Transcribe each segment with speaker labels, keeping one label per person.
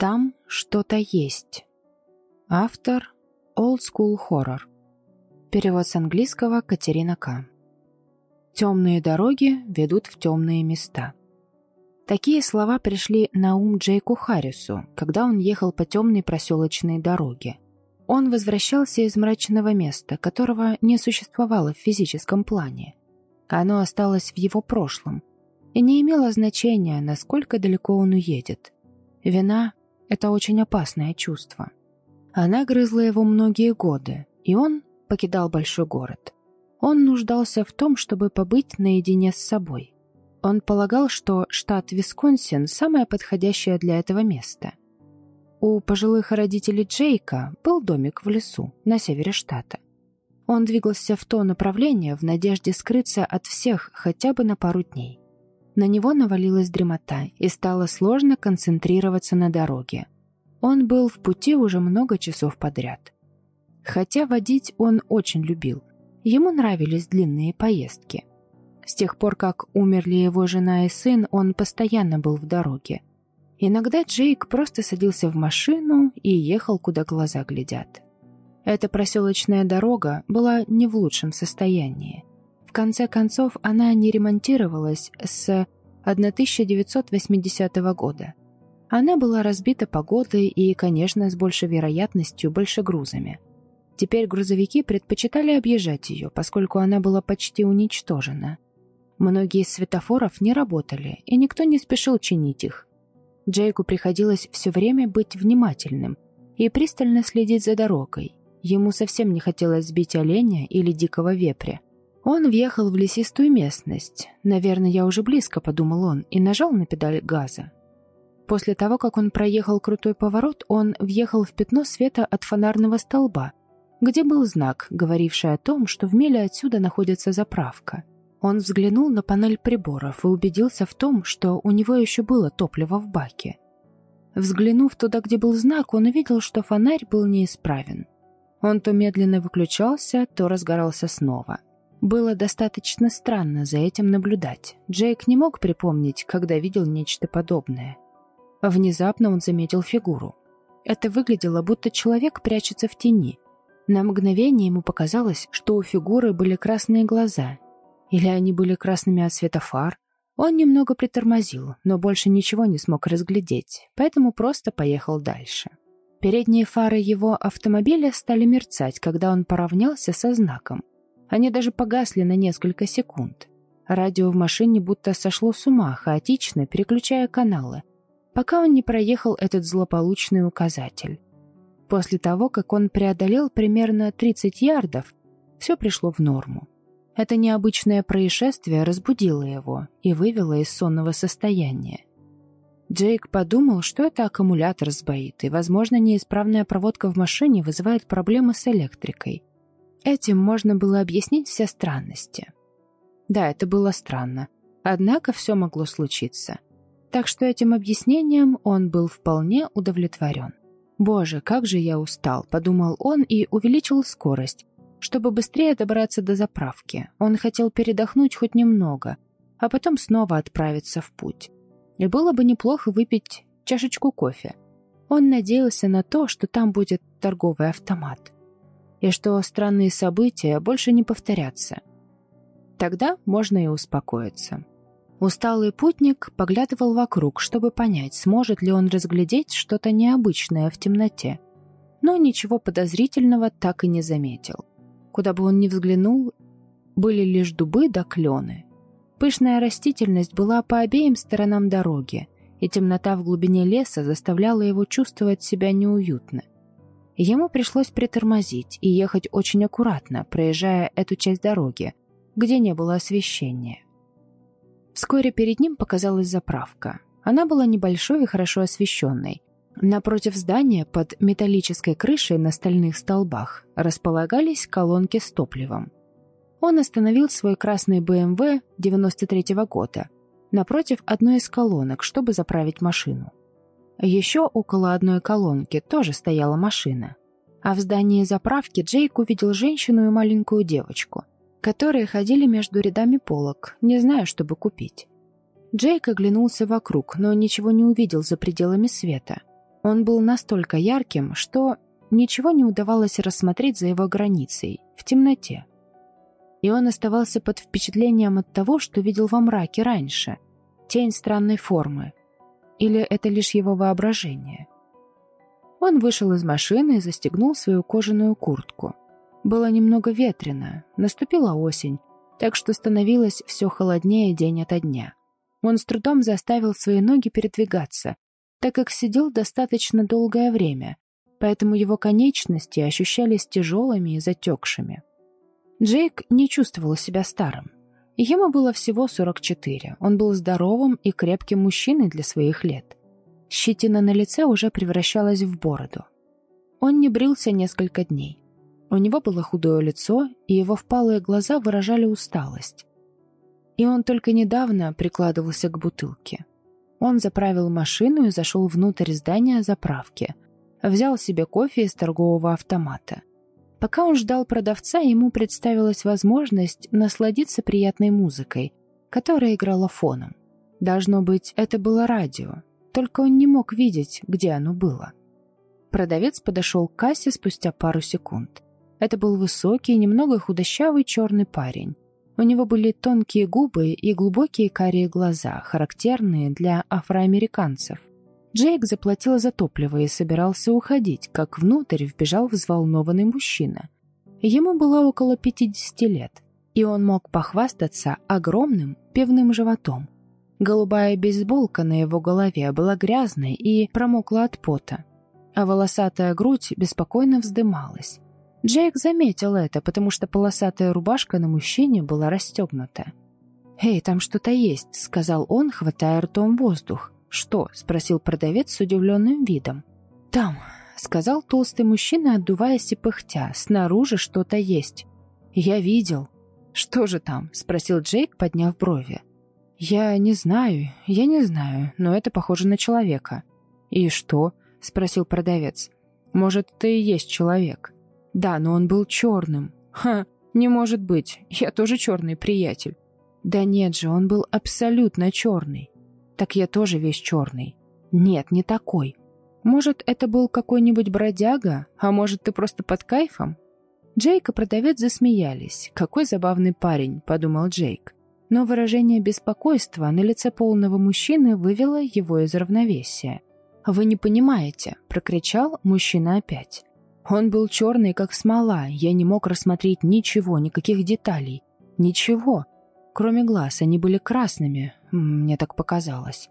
Speaker 1: Там что-то есть. Автор Old School Horror. Перевод с английского Катерина К. Темные дороги ведут в темные места. Такие слова пришли на ум Джейку Харрису, когда он ехал по темной проселочной дороге. Он возвращался из мрачного места, которого не существовало в физическом плане. Оно осталось в его прошлом, и не имело значения, насколько далеко он уедет. Вина это очень опасное чувство. Она грызла его многие годы, и он покидал большой город. Он нуждался в том, чтобы побыть наедине с собой. Он полагал, что штат Висконсин – самое подходящее для этого место. У пожилых родителей Джейка был домик в лесу на севере штата. Он двигался в то направление в надежде скрыться от всех хотя бы на пару дней. На него навалилась дремота, и стало сложно концентрироваться на дороге. Он был в пути уже много часов подряд. Хотя водить он очень любил. Ему нравились длинные поездки. С тех пор, как умерли его жена и сын, он постоянно был в дороге. Иногда Джейк просто садился в машину и ехал, куда глаза глядят. Эта проселочная дорога была не в лучшем состоянии. В конце концов, она не ремонтировалась с 1980 года. Она была разбита погодой и, конечно, с большей вероятностью большегрузами. Теперь грузовики предпочитали объезжать ее, поскольку она была почти уничтожена. Многие из светофоров не работали, и никто не спешил чинить их. Джейку приходилось все время быть внимательным и пристально следить за дорогой. Ему совсем не хотелось сбить оленя или дикого вепря. Он въехал в лесистую местность. «Наверное, я уже близко», — подумал он, и нажал на педаль газа. После того, как он проехал крутой поворот, он въехал в пятно света от фонарного столба, где был знак, говоривший о том, что в миле отсюда находится заправка. Он взглянул на панель приборов и убедился в том, что у него еще было топливо в баке. Взглянув туда, где был знак, он увидел, что фонарь был неисправен. Он то медленно выключался, то разгорался снова — было достаточно странно за этим наблюдать. Джейк не мог припомнить, когда видел нечто подобное. Внезапно он заметил фигуру. Это выглядело, будто человек прячется в тени. На мгновение ему показалось, что у фигуры были красные глаза. Или они были красными от света фар. Он немного притормозил, но больше ничего не смог разглядеть, поэтому просто поехал дальше. Передние фары его автомобиля стали мерцать, когда он поравнялся со знаком. Они даже погасли на несколько секунд. Радио в машине будто сошло с ума, хаотично переключая каналы, пока он не проехал этот злополучный указатель. После того, как он преодолел примерно 30 ярдов, все пришло в норму. Это необычное происшествие разбудило его и вывело из сонного состояния. Джейк подумал, что это аккумулятор сбоит, и, возможно, неисправная проводка в машине вызывает проблемы с электрикой. Этим можно было объяснить все странности. Да, это было странно. Однако все могло случиться. Так что этим объяснением он был вполне удовлетворен. «Боже, как же я устал», — подумал он и увеличил скорость, чтобы быстрее добраться до заправки. Он хотел передохнуть хоть немного, а потом снова отправиться в путь. И было бы неплохо выпить чашечку кофе. Он надеялся на то, что там будет торговый автомат и что странные события больше не повторятся. Тогда можно и успокоиться. Усталый путник поглядывал вокруг, чтобы понять, сможет ли он разглядеть что-то необычное в темноте. Но ничего подозрительного так и не заметил. Куда бы он ни взглянул, были лишь дубы да клены. Пышная растительность была по обеим сторонам дороги, и темнота в глубине леса заставляла его чувствовать себя неуютно. Ему пришлось притормозить и ехать очень аккуратно, проезжая эту часть дороги, где не было освещения. Вскоре перед ним показалась заправка. Она была небольшой и хорошо освещенной. Напротив здания под металлической крышей на стальных столбах располагались колонки с топливом. Он остановил свой красный BMW 93 -го года напротив одной из колонок, чтобы заправить машину. Еще около одной колонки тоже стояла машина. А в здании заправки Джейк увидел женщину и маленькую девочку, которые ходили между рядами полок, не зная, чтобы купить. Джейк оглянулся вокруг, но ничего не увидел за пределами света. Он был настолько ярким, что ничего не удавалось рассмотреть за его границей, в темноте. И он оставался под впечатлением от того, что видел во мраке раньше. Тень странной формы. Или это лишь его воображение? Он вышел из машины и застегнул свою кожаную куртку. Было немного ветрено, наступила осень, так что становилось все холоднее день ото дня. Он с трудом заставил свои ноги передвигаться, так как сидел достаточно долгое время, поэтому его конечности ощущались тяжелыми и затекшими. Джейк не чувствовал себя старым. Ему было всего 44. Он был здоровым и крепким мужчиной для своих лет. Щетина на лице уже превращалась в бороду. Он не брился несколько дней. У него было худое лицо, и его впалые глаза выражали усталость. И он только недавно прикладывался к бутылке. Он заправил машину и зашел внутрь здания заправки. Взял себе кофе из торгового автомата. Пока он ждал продавца, ему представилась возможность насладиться приятной музыкой, которая играла фоном. Должно быть, это было радио, только он не мог видеть, где оно было. Продавец подошел к кассе спустя пару секунд. Это был высокий, немного худощавый черный парень. У него были тонкие губы и глубокие карие глаза, характерные для афроамериканцев. Джейк заплатил за топливо и собирался уходить, как внутрь вбежал взволнованный мужчина. Ему было около 50 лет, и он мог похвастаться огромным пивным животом. Голубая бейсболка на его голове была грязной и промокла от пота, а волосатая грудь беспокойно вздымалась. Джейк заметил это, потому что полосатая рубашка на мужчине была расстегнута. «Эй, там что-то есть», — сказал он, хватая ртом воздух. «Что?» — спросил продавец с удивленным видом. «Там», — сказал толстый мужчина, отдуваясь и пыхтя. «Снаружи что-то есть». «Я видел». «Что же там?» — спросил Джейк, подняв брови. «Я не знаю, я не знаю, но это похоже на человека». «И что?» — спросил продавец. «Может, ты и есть человек?» «Да, но он был черным». «Ха, не может быть, я тоже черный приятель». «Да нет же, он был абсолютно черный». «Так я тоже весь черный». «Нет, не такой». «Может, это был какой-нибудь бродяга, а может, ты просто под кайфом?» Джейк и продавец засмеялись. «Какой забавный парень», — подумал Джейк но выражение беспокойства на лице полного мужчины вывело его из равновесия. «Вы не понимаете», — прокричал мужчина опять. Он был черный, как смола, я не мог рассмотреть ничего, никаких деталей. Ничего. Кроме глаз, они были красными, мне так показалось.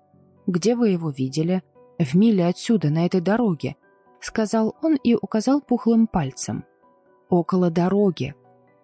Speaker 1: «Где вы его видели?» «В миле отсюда, на этой дороге», — сказал он и указал пухлым пальцем. «Около дороги.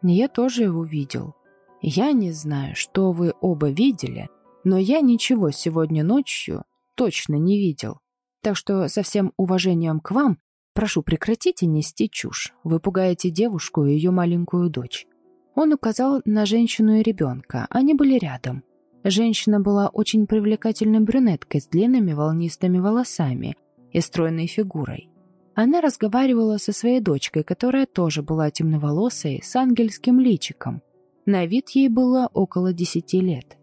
Speaker 1: Я тоже его видел. Я не знаю, что вы оба видели, но я ничего сегодня ночью точно не видел. Так что со всем уважением к вам прошу прекратите нести чушь. Вы пугаете девушку и ее маленькую дочь. Он указал на женщину и ребенка. Они были рядом. Женщина была очень привлекательной брюнеткой с длинными волнистыми волосами и стройной фигурой. Она разговаривала со своей дочкой, которая тоже была темноволосой, с ангельским личиком. На вид ей было около десяти лет.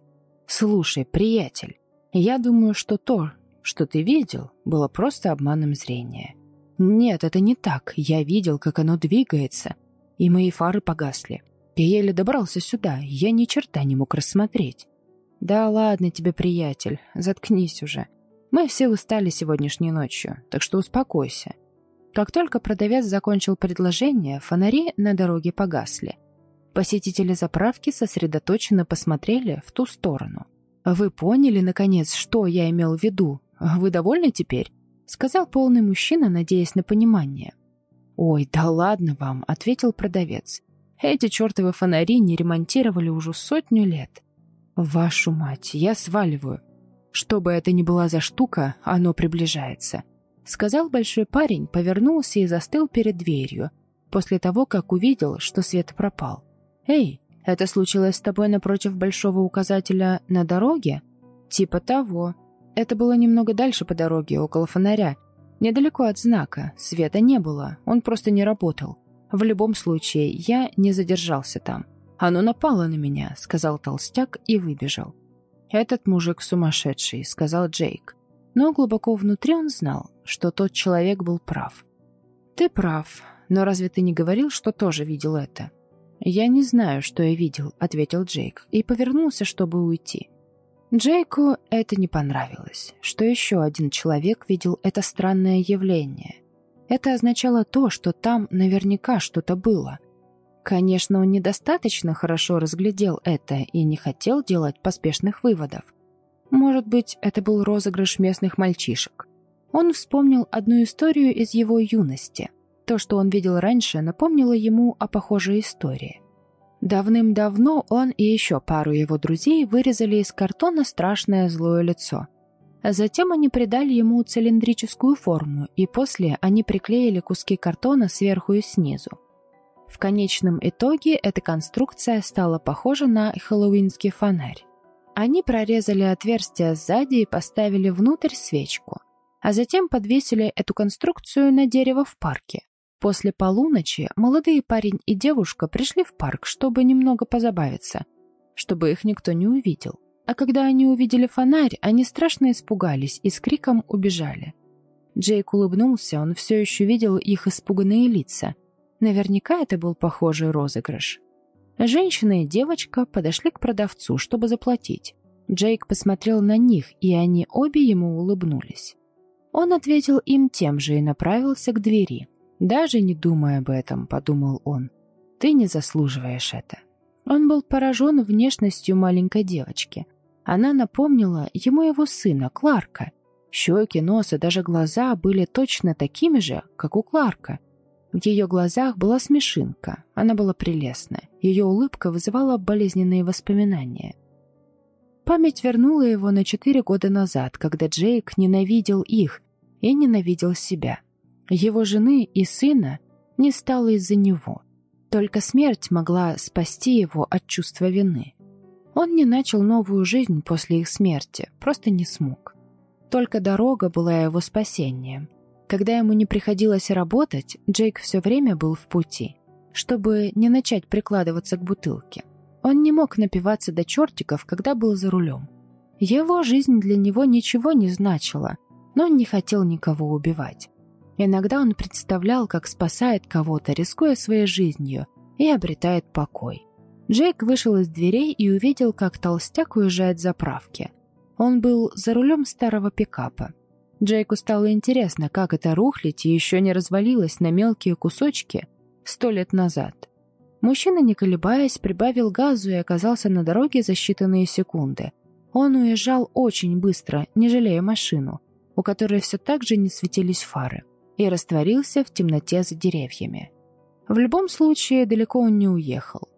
Speaker 1: «Слушай, приятель, я думаю, что то, что ты видел, было просто обманом зрения. Нет, это не так. Я видел, как оно двигается, и мои фары погасли. Я еле добрался сюда, я ни черта не мог рассмотреть. Да ладно тебе, приятель, заткнись уже. Мы все устали сегодняшней ночью, так что успокойся. Как только продавец закончил предложение, фонари на дороге погасли. Посетители заправки сосредоточенно посмотрели в ту сторону. «Вы поняли, наконец, что я имел в виду? Вы довольны теперь?» — сказал полный мужчина, надеясь на понимание. «Ой, да ладно вам», — ответил продавец. «Эти чертовы фонари не ремонтировали уже сотню лет. Вашу мать, я сваливаю. Что бы это ни была за штука, оно приближается», — сказал большой парень, повернулся и застыл перед дверью, после того, как увидел, что свет пропал. «Эй, это случилось с тобой напротив большого указателя на дороге?» «Типа того. Это было немного дальше по дороге, около фонаря. Недалеко от знака. Света не было, он просто не работал. В любом случае, я не задержался там. Оно напало на меня», — сказал толстяк и выбежал. «Этот мужик сумасшедший», — сказал Джейк. Но глубоко внутри он знал, что тот человек был прав. «Ты прав, но разве ты не говорил, что тоже видел это?» «Я не знаю, что я видел», — ответил Джейк и повернулся, чтобы уйти. Джейку это не понравилось, что еще один человек видел это странное явление. Это означало то, что там наверняка что-то было. Конечно, он недостаточно хорошо разглядел это и не хотел делать поспешных выводов. Может быть, это был розыгрыш местных мальчишек. Он вспомнил одну историю из его юности — то, что он видел раньше, напомнило ему о похожей истории. Давным-давно он и еще пару его друзей вырезали из картона страшное злое лицо. Затем они придали ему цилиндрическую форму, и после они приклеили куски картона сверху и снизу. В конечном итоге эта конструкция стала похожа на хэллоуинский фонарь. Они прорезали отверстие сзади и поставили внутрь свечку, а затем подвесили эту конструкцию на дерево в парке. После полуночи молодые парень и девушка пришли в парк, чтобы немного позабавиться, чтобы их никто не увидел. А когда они увидели фонарь, они страшно испугались и с криком убежали. Джейк улыбнулся, он все еще видел их испуганные лица. Наверняка это был похожий розыгрыш. Женщина и девочка подошли к продавцу, чтобы заплатить. Джейк посмотрел на них, и они обе ему улыбнулись. Он ответил им тем же и направился к двери. «Даже не думай об этом», — подумал он. «Ты не заслуживаешь это». Он был поражен внешностью маленькой девочки. Она напомнила ему его сына, Кларка. Щеки, нос и даже глаза были точно такими же, как у Кларка. В ее глазах была смешинка, она была прелестна. Ее улыбка вызывала болезненные воспоминания. Память вернула его на четыре года назад, когда Джейк ненавидел их и ненавидел себя. Его жены и сына не стало из-за него. Только смерть могла спасти его от чувства вины. Он не начал новую жизнь после их смерти, просто не смог. Только дорога была его спасением. Когда ему не приходилось работать, Джейк все время был в пути, чтобы не начать прикладываться к бутылке. Он не мог напиваться до чертиков, когда был за рулем. Его жизнь для него ничего не значила, но он не хотел никого убивать. Иногда он представлял, как спасает кого-то, рискуя своей жизнью, и обретает покой. Джейк вышел из дверей и увидел, как толстяк уезжает с заправки. Он был за рулем старого пикапа. Джейку стало интересно, как эта рухлядь еще не развалилась на мелкие кусочки сто лет назад. Мужчина, не колебаясь, прибавил газу и оказался на дороге за считанные секунды. Он уезжал очень быстро, не жалея машину, у которой все так же не светились фары и растворился в темноте за деревьями. В любом случае, далеко он не уехал.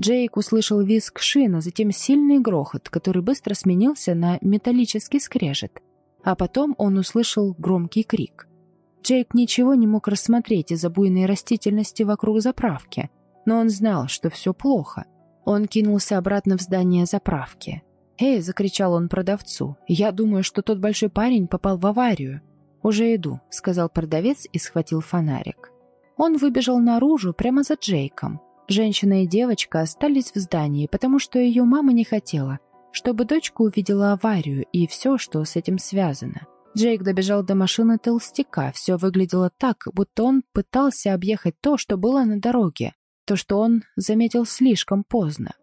Speaker 1: Джейк услышал визг шина, затем сильный грохот, который быстро сменился на металлический скрежет, а потом он услышал громкий крик. Джейк ничего не мог рассмотреть из-за буйной растительности вокруг заправки, но он знал, что все плохо. Он кинулся обратно в здание заправки. «Эй!» — закричал он продавцу. «Я думаю, что тот большой парень попал в аварию. «Уже иду», — сказал продавец и схватил фонарик. Он выбежал наружу прямо за Джейком. Женщина и девочка остались в здании, потому что ее мама не хотела, чтобы дочка увидела аварию и все, что с этим связано. Джейк добежал до машины толстяка. Все выглядело так, будто он пытался объехать то, что было на дороге, то, что он заметил слишком поздно.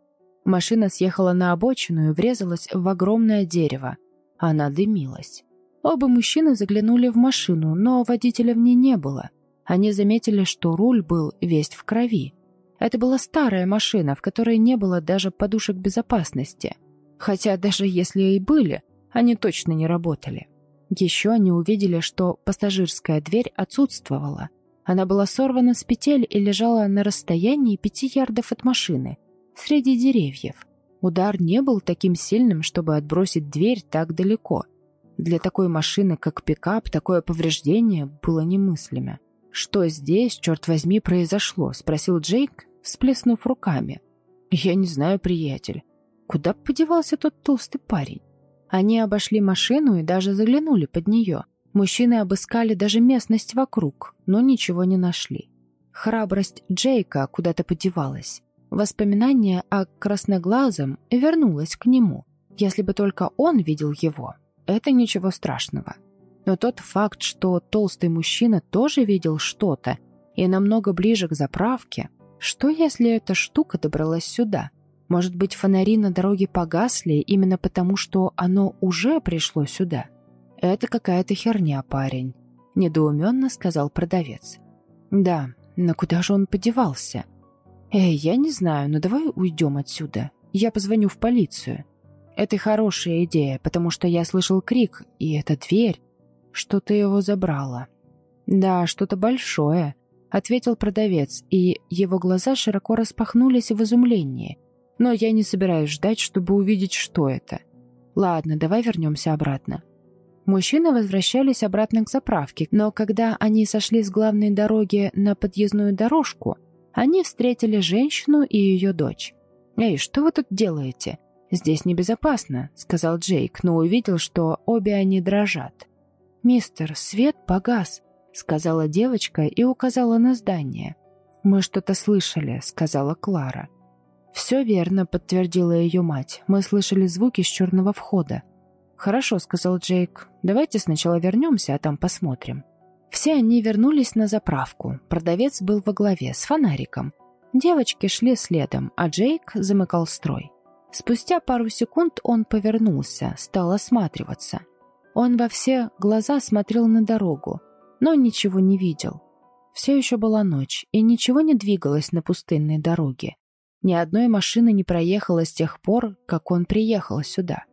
Speaker 1: Машина съехала на обочину и врезалась в огромное дерево. Она дымилась. Оба мужчины заглянули в машину, но водителя в ней не было. Они заметили, что руль был весь в крови. Это была старая машина, в которой не было даже подушек безопасности. Хотя даже если и были, они точно не работали. Еще они увидели, что пассажирская дверь отсутствовала. Она была сорвана с петель и лежала на расстоянии пяти ярдов от машины, среди деревьев. Удар не был таким сильным, чтобы отбросить дверь так далеко – для такой машины, как пикап, такое повреждение было немыслимо. «Что здесь, черт возьми, произошло?» — спросил Джейк, всплеснув руками. «Я не знаю, приятель. Куда подевался тот толстый парень?» Они обошли машину и даже заглянули под нее. Мужчины обыскали даже местность вокруг, но ничего не нашли. Храбрость Джейка куда-то подевалась. Воспоминание о красноглазом вернулось к нему, если бы только он видел его. Это ничего страшного. Но тот факт, что толстый мужчина тоже видел что-то и намного ближе к заправке, что если эта штука добралась сюда? Может быть, фонари на дороге погасли именно потому, что оно уже пришло сюда? Это какая-то херня, парень, недоуменно сказал продавец. Да, но куда же он подевался? Эй, я не знаю, но давай уйдем отсюда. Я позвоню в полицию. Это хорошая идея, потому что я слышал крик, и эта дверь... Что ты его забрала? Да, что-то большое, ответил продавец, и его глаза широко распахнулись в изумлении. Но я не собираюсь ждать, чтобы увидеть, что это. Ладно, давай вернемся обратно. Мужчины возвращались обратно к заправке, но когда они сошли с главной дороги на подъездную дорожку, они встретили женщину и ее дочь. «Эй, что вы тут делаете?» «Здесь небезопасно», — сказал Джейк, но увидел, что обе они дрожат. «Мистер, свет погас», — сказала девочка и указала на здание. «Мы что-то слышали», — сказала Клара. «Все верно», — подтвердила ее мать. «Мы слышали звуки с черного входа». «Хорошо», — сказал Джейк. «Давайте сначала вернемся, а там посмотрим». Все они вернулись на заправку. Продавец был во главе, с фонариком. Девочки шли следом, а Джейк замыкал строй. Спустя пару секунд он повернулся, стал осматриваться. Он во все глаза смотрел на дорогу, но ничего не видел. Все еще была ночь, и ничего не двигалось на пустынной дороге. Ни одной машины не проехало с тех пор, как он приехал сюда.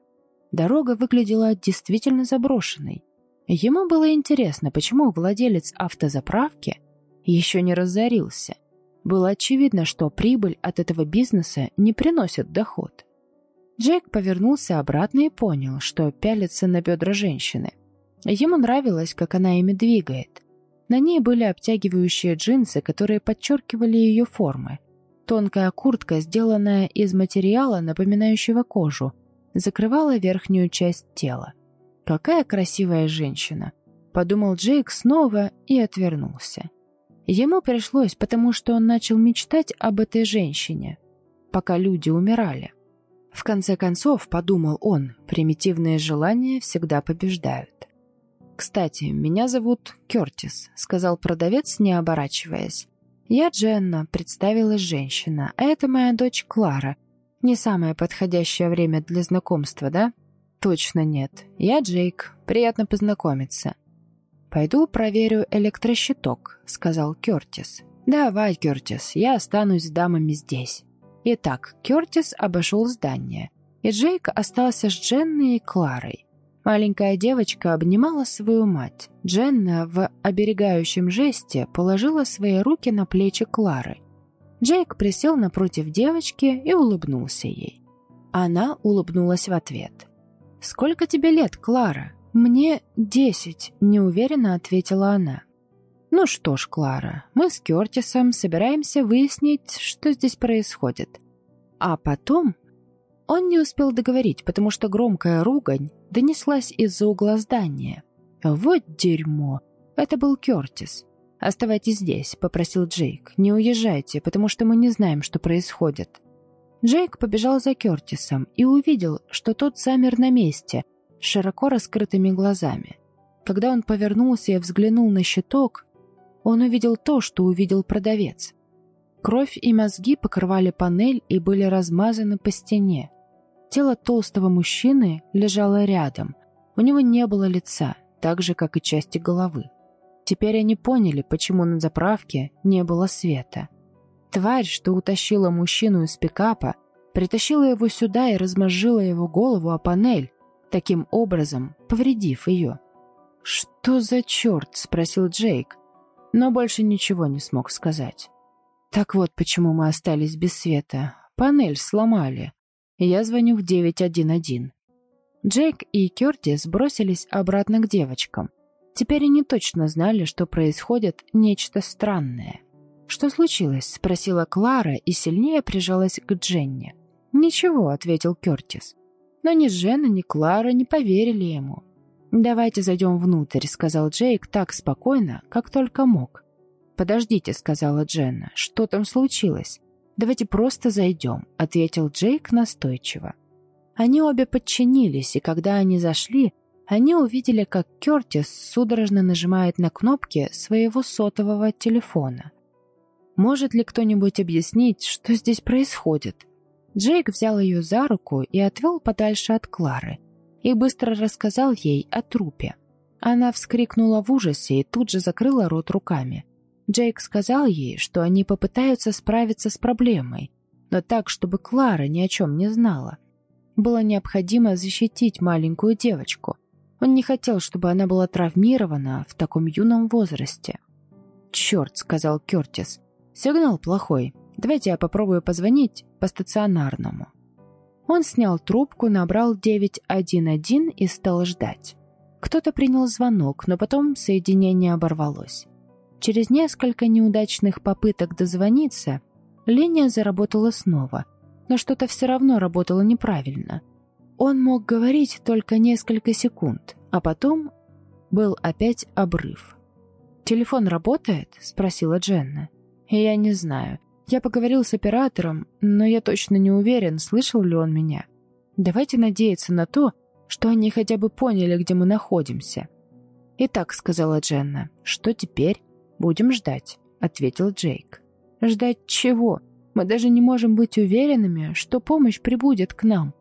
Speaker 1: Дорога выглядела действительно заброшенной. Ему было интересно, почему владелец автозаправки еще не разорился. Было очевидно, что прибыль от этого бизнеса не приносит доход. Джейк повернулся обратно и понял, что пялится на бедра женщины. Ему нравилось, как она ими двигает. На ней были обтягивающие джинсы, которые подчеркивали ее формы. Тонкая куртка, сделанная из материала, напоминающего кожу, закрывала верхнюю часть тела. «Какая красивая женщина!» — подумал Джейк снова и отвернулся. Ему пришлось, потому что он начал мечтать об этой женщине, пока люди умирали. В конце концов, подумал он, примитивные желания всегда побеждают. «Кстати, меня зовут Кертис», — сказал продавец, не оборачиваясь. «Я Дженна», — представилась женщина, «а это моя дочь Клара. Не самое подходящее время для знакомства, да?» «Точно нет. Я Джейк. Приятно познакомиться». «Пойду проверю электрощиток», — сказал Кертис. «Давай, Кертис, я останусь с дамами здесь». Итак, Кертис обошел здание, и Джейк остался с Дженной и Кларой. Маленькая девочка обнимала свою мать. Дженна в оберегающем жесте положила свои руки на плечи Клары. Джейк присел напротив девочки и улыбнулся ей. Она улыбнулась в ответ. «Сколько тебе лет, Клара?» «Мне десять», — неуверенно ответила она. «Ну что ж, Клара, мы с Кертисом собираемся выяснить, что здесь происходит. А потом...» Он не успел договорить, потому что громкая ругань донеслась из-за угла здания. «Вот дерьмо!» Это был Кертис. «Оставайтесь здесь», — попросил Джейк. «Не уезжайте, потому что мы не знаем, что происходит». Джейк побежал за Кертисом и увидел, что тот замер на месте, широко раскрытыми глазами. Когда он повернулся и взглянул на щиток, он увидел то, что увидел продавец. Кровь и мозги покрывали панель и были размазаны по стене. Тело толстого мужчины лежало рядом. У него не было лица, так же, как и части головы. Теперь они поняли, почему на заправке не было света. Тварь, что утащила мужчину из пикапа, притащила его сюда и размозжила его голову о панель, таким образом повредив ее. «Что за черт?» — спросил Джейк, но больше ничего не смог сказать. «Так вот, почему мы остались без света. Панель сломали. Я звоню в 911». Джейк и Кертис бросились обратно к девочкам. Теперь они точно знали, что происходит нечто странное. «Что случилось?» — спросила Клара и сильнее прижалась к Дженни. «Ничего», — ответил Кертис. Но ни Жена, ни Клара не поверили ему. «Давайте зайдем внутрь», — сказал Джейк так спокойно, как только мог. «Подождите», — сказала Дженна, — «что там случилось?» «Давайте просто зайдем», — ответил Джейк настойчиво. Они обе подчинились, и когда они зашли, они увидели, как Кертис судорожно нажимает на кнопки своего сотового телефона. Может ли кто-нибудь объяснить, что здесь происходит? Джейк взял ее за руку и отвел подальше от Клары и быстро рассказал ей о трупе. Она вскрикнула в ужасе и тут же закрыла рот руками. Джейк сказал ей, что они попытаются справиться с проблемой, но так, чтобы Клара ни о чем не знала. Было необходимо защитить маленькую девочку. Он не хотел, чтобы она была травмирована в таком юном возрасте. «Черт», — сказал Кертис, — «сигнал плохой. Давайте я попробую позвонить по стационарному». Он снял трубку, набрал 911 и стал ждать. Кто-то принял звонок, но потом соединение оборвалось. Через несколько неудачных попыток дозвониться, линия заработала снова, но что-то все равно работало неправильно. Он мог говорить только несколько секунд, а потом был опять обрыв. «Телефон работает?» — спросила Дженна. «Я не знаю. Я поговорил с оператором, но я точно не уверен, слышал ли он меня. Давайте надеяться на то, что они хотя бы поняли, где мы находимся. «Итак», — сказала Дженна, — «что теперь?» «Будем ждать», — ответил Джейк. «Ждать чего? Мы даже не можем быть уверенными, что помощь прибудет к нам».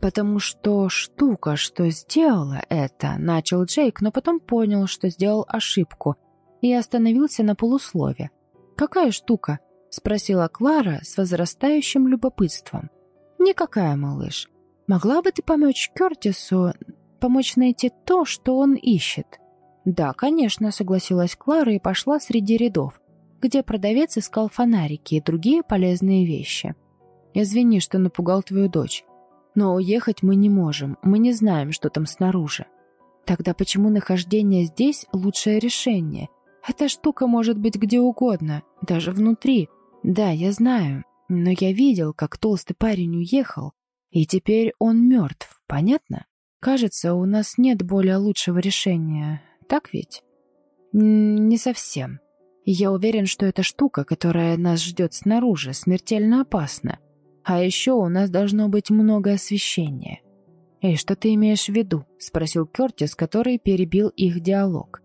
Speaker 1: «Потому что штука, что сделала это», — начал Джейк, но потом понял, что сделал ошибку, и остановился на полуслове. «Какая штука?» — спросила Клара с возрастающим любопытством. «Никакая, малыш. Могла бы ты помочь Кертису, помочь найти то, что он ищет?» «Да, конечно», — согласилась Клара и пошла среди рядов, где продавец искал фонарики и другие полезные вещи. «Извини, что напугал твою дочь. Но уехать мы не можем, мы не знаем, что там снаружи. Тогда почему нахождение здесь — лучшее решение? Эта штука может быть где угодно, даже внутри. Да, я знаю, но я видел, как толстый парень уехал, и теперь он мертв, понятно? Кажется, у нас нет более лучшего решения, так ведь? Не совсем. Я уверен, что эта штука, которая нас ждет снаружи, смертельно опасна. А еще у нас должно быть много освещения. «Эй, что ты имеешь в виду?» — спросил Кертис, который перебил их диалог.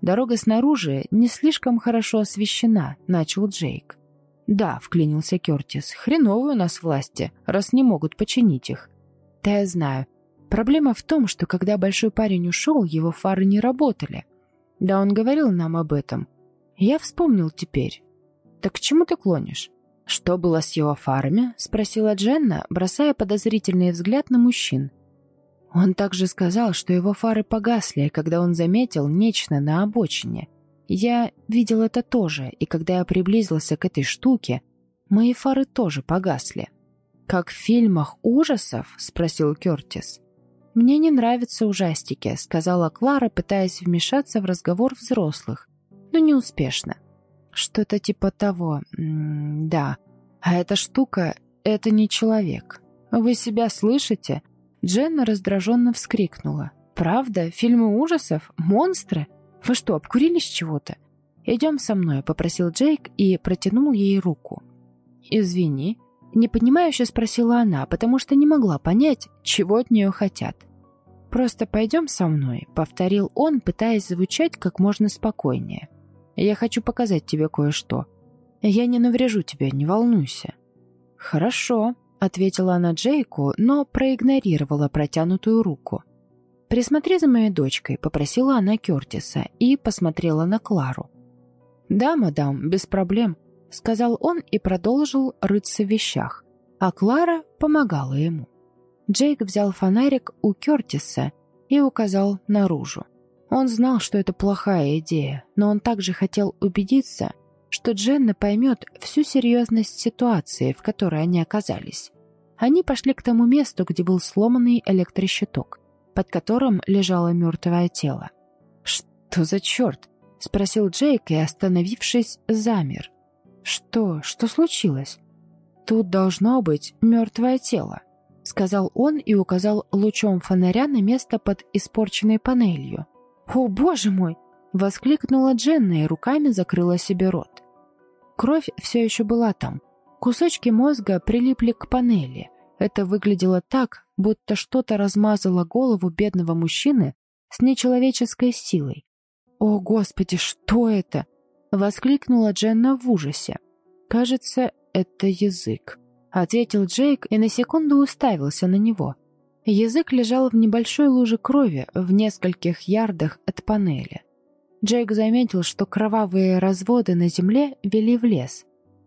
Speaker 1: «Дорога снаружи не слишком хорошо освещена», — начал Джейк. «Да», — вклинился Кертис, — «хреновые у нас власти, раз не могут починить их». «Да я знаю. Проблема в том, что когда большой парень ушел, его фары не работали. Да, он говорил нам об этом. Я вспомнил теперь. Так к чему ты клонишь?» «Что было с его фарами?» — спросила Дженна, бросая подозрительный взгляд на мужчин. Он также сказал, что его фары погасли, когда он заметил нечто на обочине — я видел это тоже, и когда я приблизился к этой штуке, мои фары тоже погасли. «Как в фильмах ужасов?» — спросил Кертис. «Мне не нравятся ужастики», — сказала Клара, пытаясь вмешаться в разговор взрослых, но неуспешно. «Что-то типа того. Да. А эта штука — это не человек. Вы себя слышите?» Дженна раздраженно вскрикнула. «Правда? Фильмы ужасов? Монстры? «Вы что, обкурились чего-то?» «Идем со мной», — попросил Джейк и протянул ей руку. «Извини», — непонимающе спросила она, потому что не могла понять, чего от нее хотят. «Просто пойдем со мной», — повторил он, пытаясь звучать как можно спокойнее. «Я хочу показать тебе кое-что. Я не наврежу тебе, не волнуйся». «Хорошо», — ответила она Джейку, но проигнорировала протянутую руку. «Присмотри за моей дочкой», — попросила она Кертиса и посмотрела на Клару. «Да, мадам, без проблем», — сказал он и продолжил рыться в вещах, а Клара помогала ему. Джейк взял фонарик у Кертиса и указал наружу. Он знал, что это плохая идея, но он также хотел убедиться, что Дженна поймет всю серьезность ситуации, в которой они оказались. Они пошли к тому месту, где был сломанный электрощиток под которым лежало мертвое тело. «Что за черт?» — спросил Джейк и, остановившись, замер. «Что? Что случилось?» «Тут должно быть мертвое тело», — сказал он и указал лучом фонаря на место под испорченной панелью. «О, боже мой!» — воскликнула Дженна и руками закрыла себе рот. Кровь все еще была там. Кусочки мозга прилипли к панели. Это выглядело так, будто что-то размазало голову бедного мужчины с нечеловеческой силой. «О, Господи, что это?» — воскликнула Дженна в ужасе. «Кажется, это язык», — ответил Джейк и на секунду уставился на него. Язык лежал в небольшой луже крови в нескольких ярдах от панели. Джейк заметил, что кровавые разводы на земле вели в лес.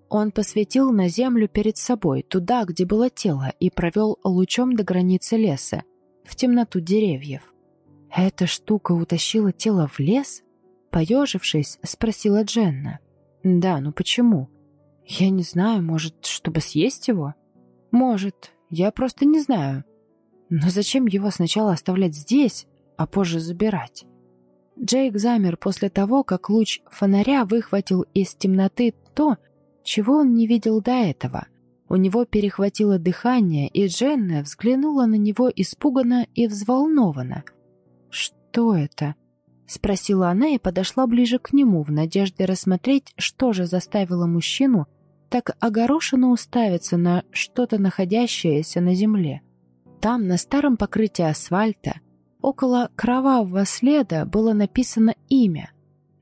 Speaker 1: Он посветил на землю перед собой, туда, где было тело, и провел лучом до границы леса, в темноту деревьев. «Эта штука утащила тело в лес?» Поежившись, спросила Дженна. «Да, ну почему?» «Я не знаю, может, чтобы съесть его?» «Может, я просто не знаю. Но зачем его сначала оставлять здесь, а позже забирать?» Джейк замер после того, как луч фонаря выхватил из темноты то, чего он не видел до этого. У него перехватило дыхание, и Дженна взглянула на него испуганно и взволнованно. «Что это?» — спросила она и подошла ближе к нему в надежде рассмотреть, что же заставило мужчину так огорошенно уставиться на что-то находящееся на земле. Там, на старом покрытии асфальта, Около кровавого следа было написано имя.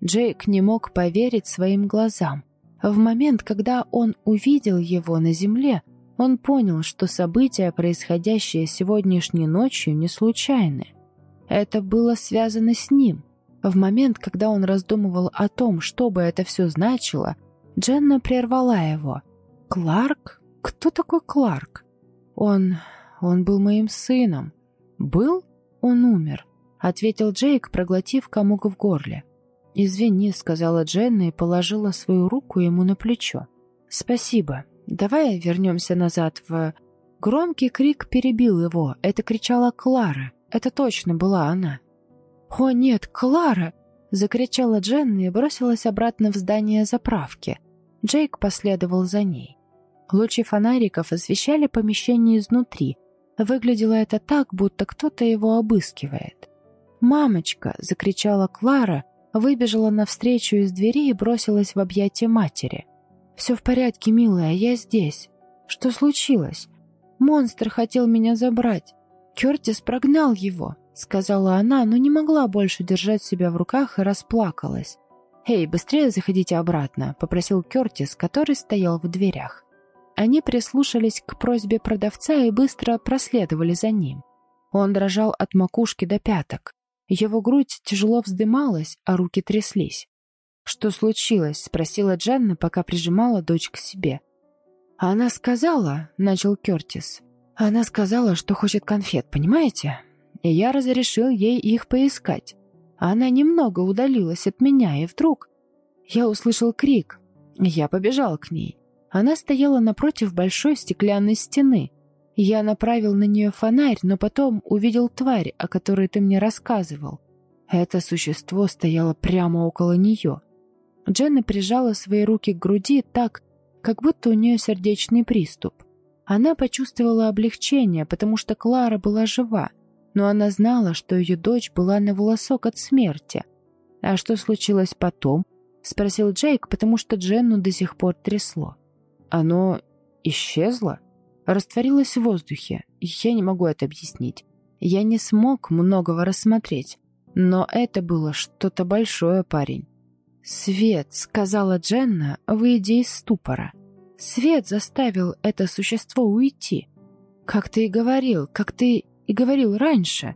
Speaker 1: Джейк не мог поверить своим глазам. В момент, когда он увидел его на земле, он понял, что события, происходящие сегодняшней ночью, не случайны. Это было связано с ним. В момент, когда он раздумывал о том, что бы это все значило, Дженна прервала его. «Кларк? Кто такой Кларк?» «Он... он был моим сыном». «Был?» «Он умер», — ответил Джейк, проглотив комок в горле. «Извини», — сказала Дженна и положила свою руку ему на плечо. «Спасибо. Давай вернемся назад в...» Громкий крик перебил его. Это кричала Клара. Это точно была она. «О нет, Клара!» — закричала Дженна и бросилась обратно в здание заправки. Джейк последовал за ней. Лучи фонариков освещали помещение изнутри, Выглядело это так, будто кто-то его обыскивает. «Мамочка!» — закричала Клара, выбежала навстречу из двери и бросилась в объятия матери. «Все в порядке, милая, я здесь. Что случилось? Монстр хотел меня забрать. Кертис прогнал его», — сказала она, но не могла больше держать себя в руках и расплакалась. «Эй, быстрее заходите обратно», — попросил Кертис, который стоял в дверях. Они прислушались к просьбе продавца и быстро проследовали за ним. Он дрожал от макушки до пяток. Его грудь тяжело вздымалась, а руки тряслись. «Что случилось?» — спросила Дженна, пока прижимала дочь к себе. «Она сказала», — начал Кертис, — «она сказала, что хочет конфет, понимаете? И я разрешил ей их поискать. Она немного удалилась от меня, и вдруг я услышал крик. Я побежал к ней. Она стояла напротив большой стеклянной стены. Я направил на нее фонарь, но потом увидел тварь, о которой ты мне рассказывал. Это существо стояло прямо около нее. Дженна прижала свои руки к груди так, как будто у нее сердечный приступ. Она почувствовала облегчение, потому что Клара была жива, но она знала, что ее дочь была на волосок от смерти. «А что случилось потом?» — спросил Джейк, потому что Дженну до сих пор трясло. Оно исчезло? Растворилось в воздухе. Я не могу это объяснить. Я не смог многого рассмотреть. Но это было что-то большое, парень. «Свет», — сказала Дженна, выйдя из ступора. «Свет заставил это существо уйти. Как ты и говорил, как ты и говорил раньше.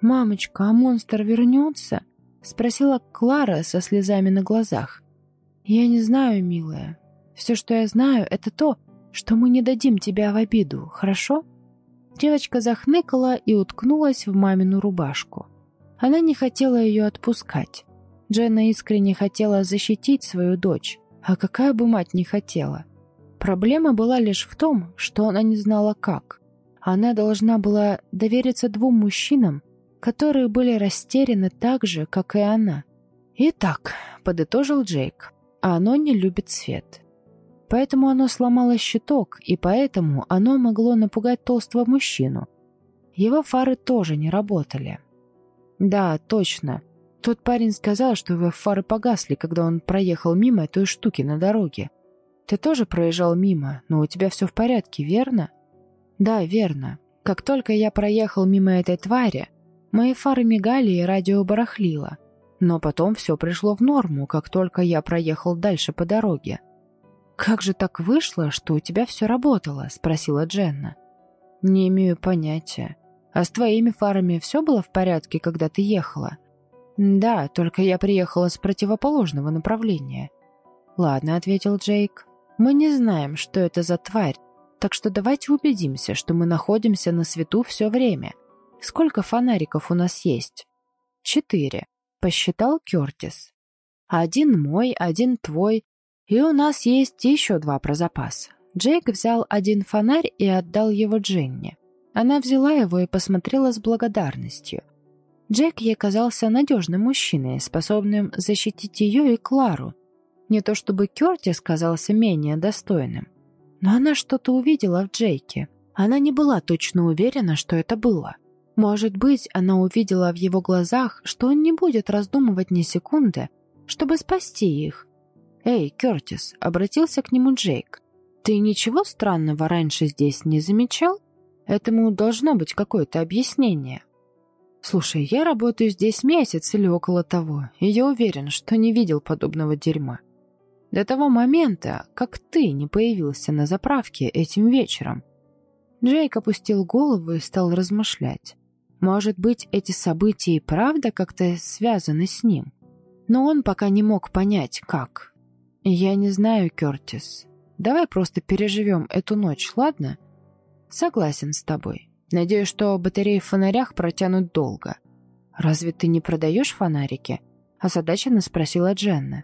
Speaker 1: Мамочка, а монстр вернется?» — спросила Клара со слезами на глазах. «Я не знаю, милая. Все, что я знаю, это то, что мы не дадим тебя в обиду, хорошо?» Девочка захныкала и уткнулась в мамину рубашку. Она не хотела ее отпускать. Дженна искренне хотела защитить свою дочь, а какая бы мать не хотела. Проблема была лишь в том, что она не знала как. Она должна была довериться двум мужчинам, которые были растеряны так же, как и она. «Итак», — подытожил Джейк, — «а оно не любит свет. Поэтому оно сломало щиток, и поэтому оно могло напугать толстого мужчину. Его фары тоже не работали. Да, точно. Тот парень сказал, что его фары погасли, когда он проехал мимо той штуки на дороге. Ты тоже проезжал мимо, но у тебя все в порядке, верно? Да, верно. Как только я проехал мимо этой твари, Мои фары мигали и радио барахлило. Но потом все пришло в норму, как только я проехал дальше по дороге. «Как же так вышло, что у тебя все работало?» — спросила Дженна. «Не имею понятия. А с твоими фарами все было в порядке, когда ты ехала?» «Да, только я приехала с противоположного направления». «Ладно», — ответил Джейк. «Мы не знаем, что это за тварь, так что давайте убедимся, что мы находимся на свету все время. Сколько фонариков у нас есть?» «Четыре», — посчитал Кертис. «Один мой, один твой, и у нас есть еще два про запас. Джейк взял один фонарь и отдал его Дженни. Она взяла его и посмотрела с благодарностью. Джек ей казался надежным мужчиной, способным защитить ее и Клару. Не то чтобы Кертис казался менее достойным, но она что-то увидела в Джейке. Она не была точно уверена, что это было. Может быть, она увидела в его глазах, что он не будет раздумывать ни секунды, чтобы спасти их, «Эй, Кертис!» — обратился к нему Джейк. «Ты ничего странного раньше здесь не замечал? Этому должно быть какое-то объяснение». «Слушай, я работаю здесь месяц или около того, и я уверен, что не видел подобного дерьма. До того момента, как ты не появился на заправке этим вечером». Джейк опустил голову и стал размышлять. Может быть, эти события и правда как-то связаны с ним? Но он пока не мог понять, как. «Я не знаю, Кертис. Давай просто переживем эту ночь, ладно?» «Согласен с тобой. Надеюсь, что батареи в фонарях протянут долго». «Разве ты не продаешь фонарики?» озадаченно спросила Дженна.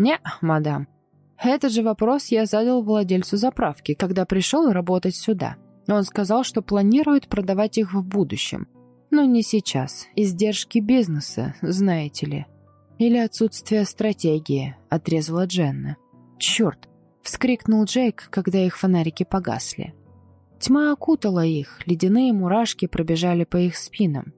Speaker 1: «Не, мадам. Этот же вопрос я задал владельцу заправки, когда пришел работать сюда. Он сказал, что планирует продавать их в будущем. Но не сейчас. Издержки бизнеса, знаете ли. «Или отсутствие стратегии», — отрезала Дженна. «Черт!» — вскрикнул Джейк, когда их фонарики погасли. Тьма окутала их, ледяные мурашки пробежали по их спинам.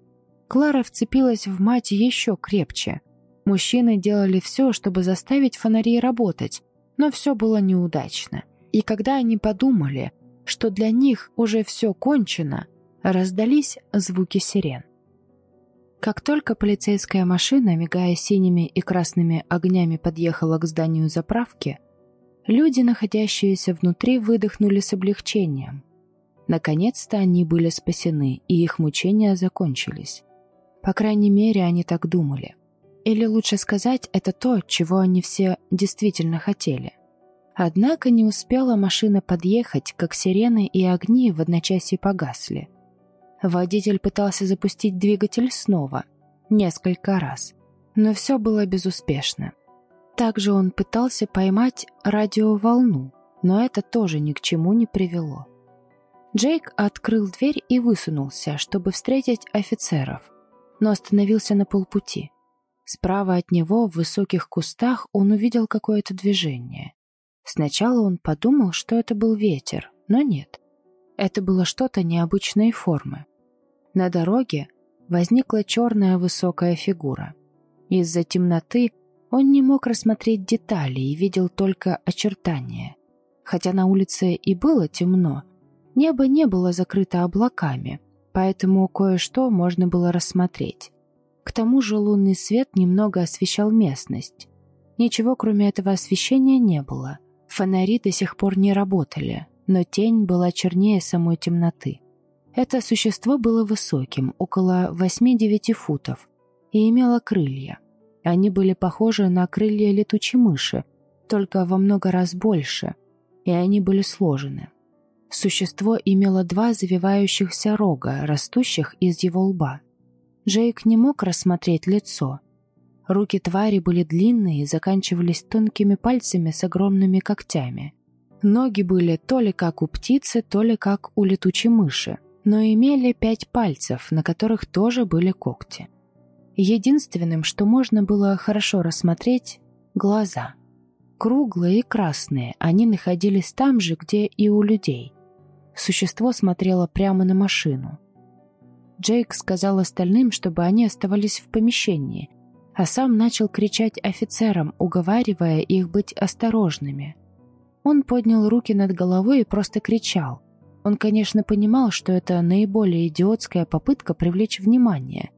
Speaker 1: Клара вцепилась в мать еще крепче. Мужчины делали все, чтобы заставить фонари работать, но все было неудачно. И когда они подумали, что для них уже все кончено, раздались звуки сирен. Как только полицейская машина, мигая синими и красными огнями, подъехала к зданию заправки, люди, находящиеся внутри, выдохнули с облегчением. Наконец-то они были спасены, и их мучения закончились. По крайней мере, они так думали. Или лучше сказать, это то, чего они все действительно хотели. Однако не успела машина подъехать, как сирены и огни в одночасье погасли – Водитель пытался запустить двигатель снова, несколько раз, но все было безуспешно. Также он пытался поймать радиоволну, но это тоже ни к чему не привело. Джейк открыл дверь и высунулся, чтобы встретить офицеров, но остановился на полпути. Справа от него, в высоких кустах, он увидел какое-то движение. Сначала он подумал, что это был ветер, но нет. Это было что-то необычной формы. На дороге возникла черная высокая фигура. Из-за темноты он не мог рассмотреть детали и видел только очертания. Хотя на улице и было темно, небо не было закрыто облаками, поэтому кое-что можно было рассмотреть. К тому же лунный свет немного освещал местность. Ничего кроме этого освещения не было. Фонари до сих пор не работали, но тень была чернее самой темноты. Это существо было высоким, около 8-9 футов, и имело крылья. Они были похожи на крылья летучей мыши, только во много раз больше, и они были сложены. Существо имело два завивающихся рога, растущих из его лба. Джейк не мог рассмотреть лицо. Руки твари были длинные и заканчивались тонкими пальцами с огромными когтями. Ноги были то ли как у птицы, то ли как у летучей мыши но имели пять пальцев, на которых тоже были когти. Единственным, что можно было хорошо рассмотреть – глаза. Круглые и красные, они находились там же, где и у людей. Существо смотрело прямо на машину. Джейк сказал остальным, чтобы они оставались в помещении, а сам начал кричать офицерам, уговаривая их быть осторожными. Он поднял руки над головой и просто кричал – он, конечно, понимал, что это наиболее идиотская попытка привлечь внимание,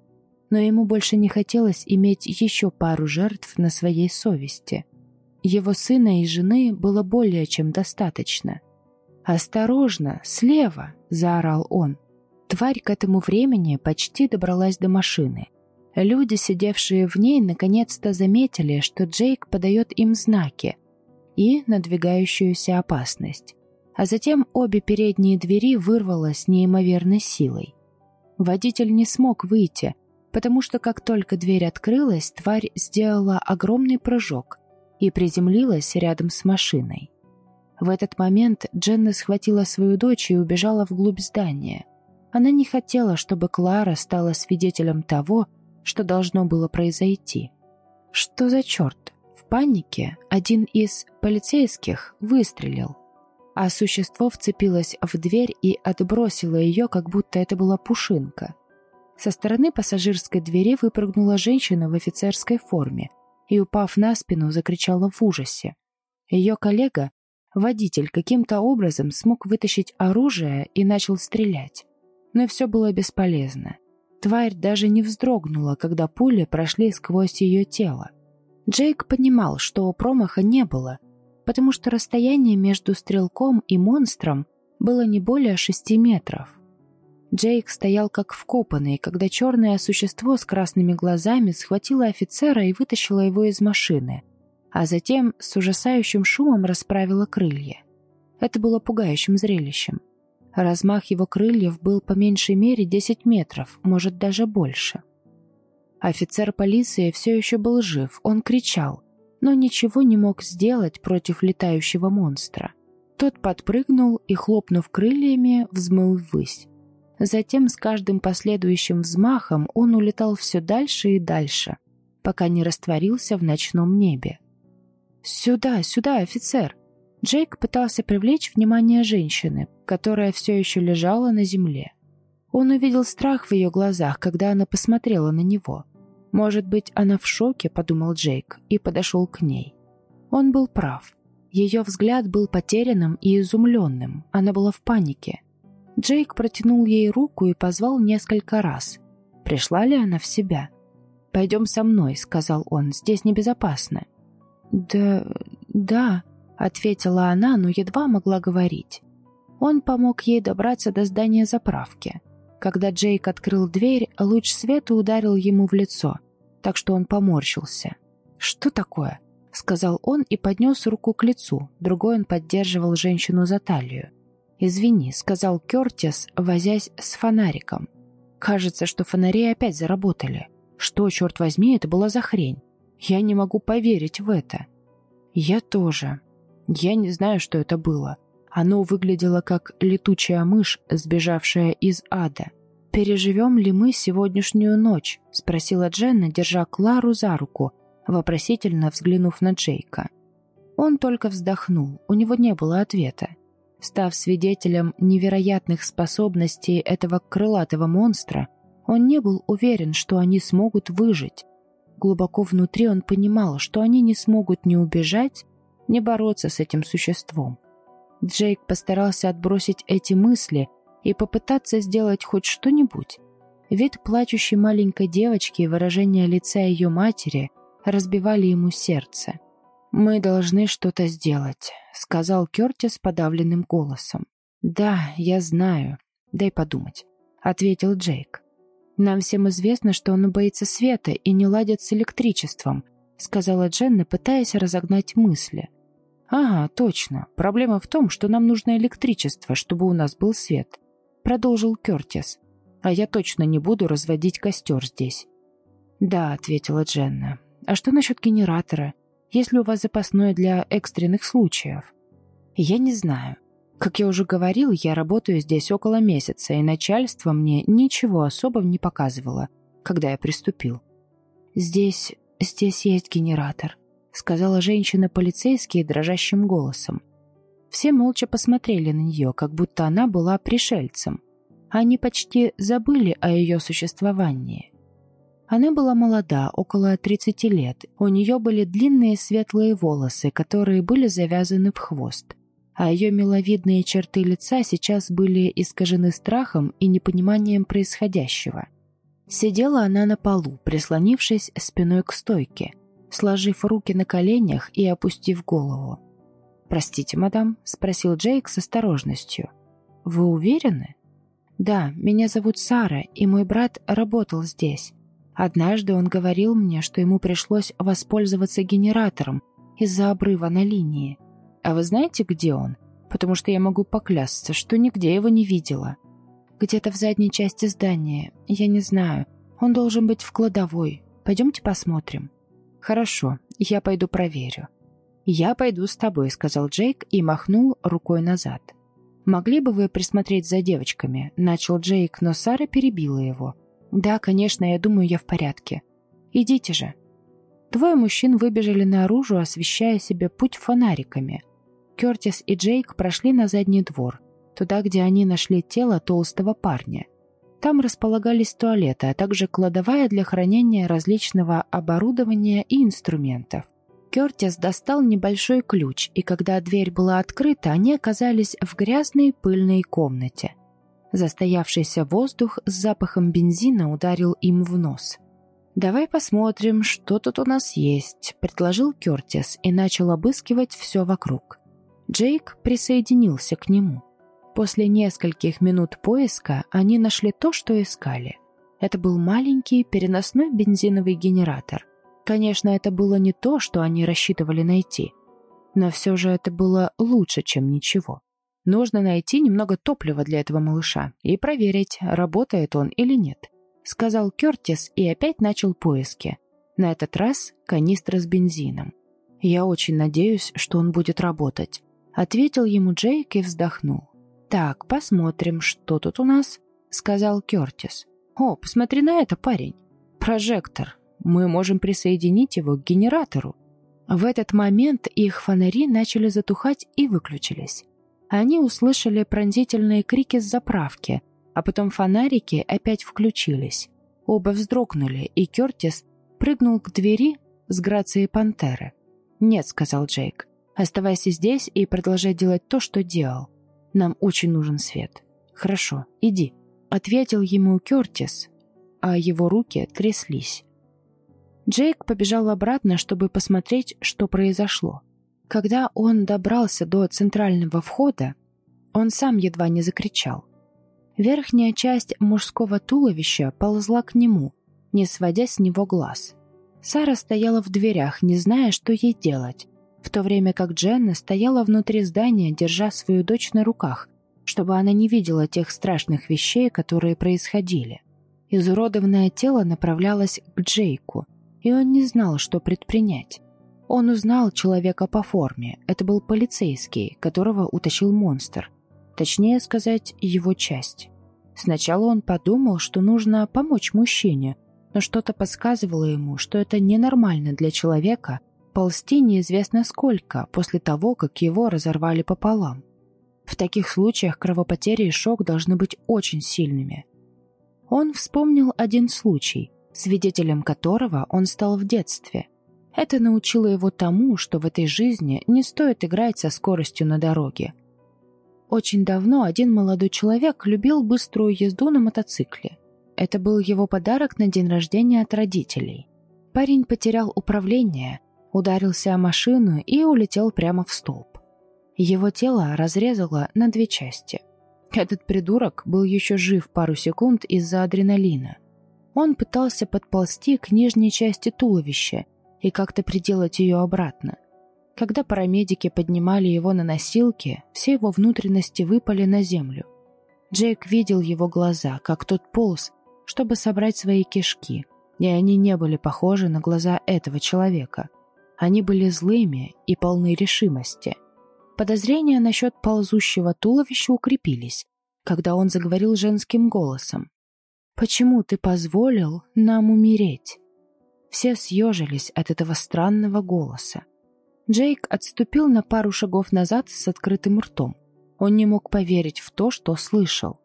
Speaker 1: но ему больше не хотелось иметь еще пару жертв на своей совести. Его сына и жены было более чем достаточно. «Осторожно, слева!» – заорал он. Тварь к этому времени почти добралась до машины. Люди, сидевшие в ней, наконец-то заметили, что Джейк подает им знаки и надвигающуюся опасность. А затем обе передние двери вырвало с неимоверной силой. Водитель не смог выйти, потому что как только дверь открылась, тварь сделала огромный прыжок и приземлилась рядом с машиной. В этот момент Дженна схватила свою дочь и убежала вглубь здания. Она не хотела, чтобы Клара стала свидетелем того, что должно было произойти. Что за черт? В панике один из полицейских выстрелил, а существо вцепилось в дверь и отбросило ее, как будто это была пушинка. Со стороны пассажирской двери выпрыгнула женщина в офицерской форме и, упав на спину, закричала в ужасе. Ее коллега, водитель, каким-то образом смог вытащить оружие и начал стрелять. Но все было бесполезно. Тварь даже не вздрогнула, когда пули прошли сквозь ее тело. Джейк понимал, что промаха не было, потому что расстояние между стрелком и монстром было не более шести метров. Джейк стоял как вкопанный, когда черное существо с красными глазами схватило офицера и вытащило его из машины, а затем с ужасающим шумом расправило крылья. Это было пугающим зрелищем. Размах его крыльев был по меньшей мере 10 метров, может даже больше. Офицер полиции все еще был жив, он кричал, но ничего не мог сделать против летающего монстра. Тот подпрыгнул и, хлопнув крыльями, взмыл ввысь. Затем с каждым последующим взмахом он улетал все дальше и дальше, пока не растворился в ночном небе. «Сюда, сюда, офицер!» Джейк пытался привлечь внимание женщины, которая все еще лежала на земле. Он увидел страх в ее глазах, когда она посмотрела на него. «Может быть, она в шоке?» – подумал Джейк и подошел к ней. Он был прав. Ее взгляд был потерянным и изумленным, она была в панике. Джейк протянул ей руку и позвал несколько раз. Пришла ли она в себя? «Пойдем со мной», — сказал он, — «здесь небезопасно». «Да... да», — ответила она, но едва могла говорить. Он помог ей добраться до здания заправки. Когда Джейк открыл дверь, луч света ударил ему в лицо, так что он поморщился. «Что такое?» — сказал он и поднес руку к лицу, другой он поддерживал женщину за талию. «Извини», — сказал Кертис, возясь с фонариком. «Кажется, что фонари опять заработали. Что, черт возьми, это была за хрень? Я не могу поверить в это». «Я тоже. Я не знаю, что это было. Оно выглядело как летучая мышь, сбежавшая из ада. «Переживем ли мы сегодняшнюю ночь?» — спросила Дженна, держа Клару за руку, вопросительно взглянув на Джейка. Он только вздохнул, у него не было ответа. Став свидетелем невероятных способностей этого крылатого монстра, он не был уверен, что они смогут выжить. Глубоко внутри он понимал, что они не смогут ни убежать, ни бороться с этим существом. Джейк постарался отбросить эти мысли и попытаться сделать хоть что-нибудь. Вид плачущей маленькой девочки и выражение лица ее матери разбивали ему сердце. «Мы должны что-то сделать», — сказал Кертис подавленным голосом. «Да, я знаю. Дай подумать», — ответил Джейк. «Нам всем известно, что он боится света и не ладит с электричеством», — сказала Дженна, пытаясь разогнать мысли. «Ага, точно. Проблема в том, что нам нужно электричество, чтобы у нас был свет», — продолжил Кертис. «А я точно не буду разводить костер здесь». «Да», — ответила Дженна. «А что насчет генератора? Есть ли у вас запасное для экстренных случаев? Я не знаю. Как я уже говорил, я работаю здесь около месяца, и начальство мне ничего особо не показывало, когда я приступил. Здесь, здесь есть генератор, сказала женщина-полицейский дрожащим голосом. Все молча посмотрели на нее, как будто она была пришельцем. Они почти забыли о ее существовании. Она была молода, около 30 лет. У нее были длинные светлые волосы, которые были завязаны в хвост. А ее миловидные черты лица сейчас были искажены страхом и непониманием происходящего. Сидела она на полу, прислонившись спиной к стойке, сложив руки на коленях и опустив голову. «Простите, мадам?» — спросил Джейк с осторожностью. «Вы уверены?» «Да, меня зовут Сара, и мой брат работал здесь. Однажды он говорил мне, что ему пришлось воспользоваться генератором из-за обрыва на линии. А вы знаете, где он? Потому что я могу поклясться, что нигде его не видела. Где-то в задней части здания. Я не знаю. Он должен быть в кладовой. Пойдемте посмотрим. Хорошо, я пойду проверю. «Я пойду с тобой», — сказал Джейк и махнул рукой назад. «Могли бы вы присмотреть за девочками?» — начал Джейк, но Сара перебила его. «Да, конечно, я думаю, я в порядке. Идите же». Двое мужчин выбежали наружу, освещая себе путь фонариками. Кертис и Джейк прошли на задний двор, туда, где они нашли тело толстого парня. Там располагались туалеты, а также кладовая для хранения различного оборудования и инструментов. Кертис достал небольшой ключ, и когда дверь была открыта, они оказались в грязной пыльной комнате. Застоявшийся воздух с запахом бензина ударил им в нос. «Давай посмотрим, что тут у нас есть», — предложил Кертис и начал обыскивать все вокруг. Джейк присоединился к нему. После нескольких минут поиска они нашли то, что искали. Это был маленький переносной бензиновый генератор — Конечно, это было не то, что они рассчитывали найти. Но все же это было лучше, чем ничего. Нужно найти немного топлива для этого малыша и проверить, работает он или нет. Сказал Кертис и опять начал поиски. На этот раз канистра с бензином. «Я очень надеюсь, что он будет работать», — ответил ему Джейк и вздохнул. «Так, посмотрим, что тут у нас», — сказал Кертис. «О, посмотри на это, парень. Прожектор мы можем присоединить его к генератору. В этот момент их фонари начали затухать и выключились. Они услышали пронзительные крики с заправки, а потом фонарики опять включились. Оба вздрогнули, и Кертис прыгнул к двери с грацией пантеры. «Нет», — сказал Джейк, — «оставайся здесь и продолжай делать то, что делал. Нам очень нужен свет». «Хорошо, иди», — ответил ему Кертис, а его руки тряслись. Джейк побежал обратно, чтобы посмотреть, что произошло. Когда он добрался до центрального входа, он сам едва не закричал. Верхняя часть мужского туловища ползла к нему, не сводя с него глаз. Сара стояла в дверях, не зная, что ей делать, в то время как Дженна стояла внутри здания, держа свою дочь на руках, чтобы она не видела тех страшных вещей, которые происходили. Изуродованное тело направлялось к Джейку, и он не знал, что предпринять. Он узнал человека по форме. Это был полицейский, которого утащил монстр. Точнее сказать, его часть. Сначала он подумал, что нужно помочь мужчине, но что-то подсказывало ему, что это ненормально для человека ползти неизвестно сколько после того, как его разорвали пополам. В таких случаях кровопотери и шок должны быть очень сильными. Он вспомнил один случай, свидетелем которого он стал в детстве. Это научило его тому, что в этой жизни не стоит играть со скоростью на дороге. Очень давно один молодой человек любил быструю езду на мотоцикле. Это был его подарок на день рождения от родителей. Парень потерял управление, ударился о машину и улетел прямо в столб. Его тело разрезало на две части. Этот придурок был еще жив пару секунд из-за адреналина. Он пытался подползти к нижней части туловища и как-то приделать ее обратно. Когда парамедики поднимали его на носилки, все его внутренности выпали на землю. Джейк видел его глаза, как тот полз, чтобы собрать свои кишки, и они не были похожи на глаза этого человека. Они были злыми и полны решимости. Подозрения насчет ползущего туловища укрепились, когда он заговорил женским голосом. Почему ты позволил нам умереть?» Все съежились от этого странного голоса. Джейк отступил на пару шагов назад с открытым ртом. Он не мог поверить в то, что слышал.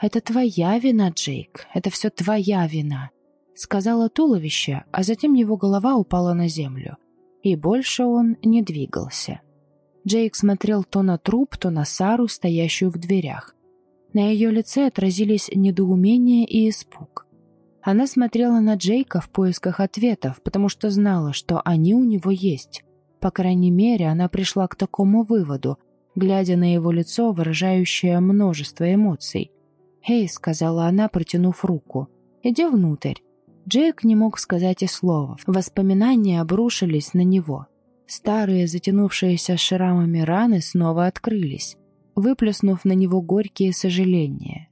Speaker 1: «Это твоя вина, Джейк, это все твоя вина», — сказала туловище, а затем его голова упала на землю. И больше он не двигался. Джейк смотрел то на труп, то на Сару, стоящую в дверях. На ее лице отразились недоумение и испуг. Она смотрела на Джейка в поисках ответов, потому что знала, что они у него есть. По крайней мере, она пришла к такому выводу, глядя на его лицо, выражающее множество эмоций. «Эй», — сказала она, протянув руку, — «иди внутрь». Джейк не мог сказать и слова. Воспоминания обрушились на него. Старые, затянувшиеся шрамами раны снова открылись, выплеснув на него горькие сожаления.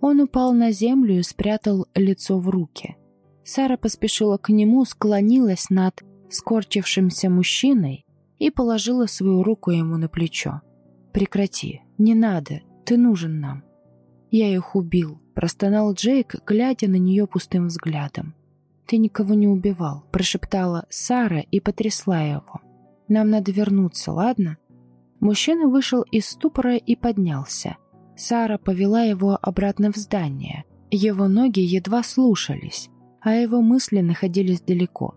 Speaker 1: Он упал на землю и спрятал лицо в руки. Сара поспешила к нему, склонилась над скорчившимся мужчиной и положила свою руку ему на плечо. «Прекрати, не надо, ты нужен нам». «Я их убил», — простонал Джейк, глядя на нее пустым взглядом. «Ты никого не убивал», — прошептала Сара и потрясла его. «Нам надо вернуться, ладно?» Мужчина вышел из ступора и поднялся. Сара повела его обратно в здание. Его ноги едва слушались, а его мысли находились далеко.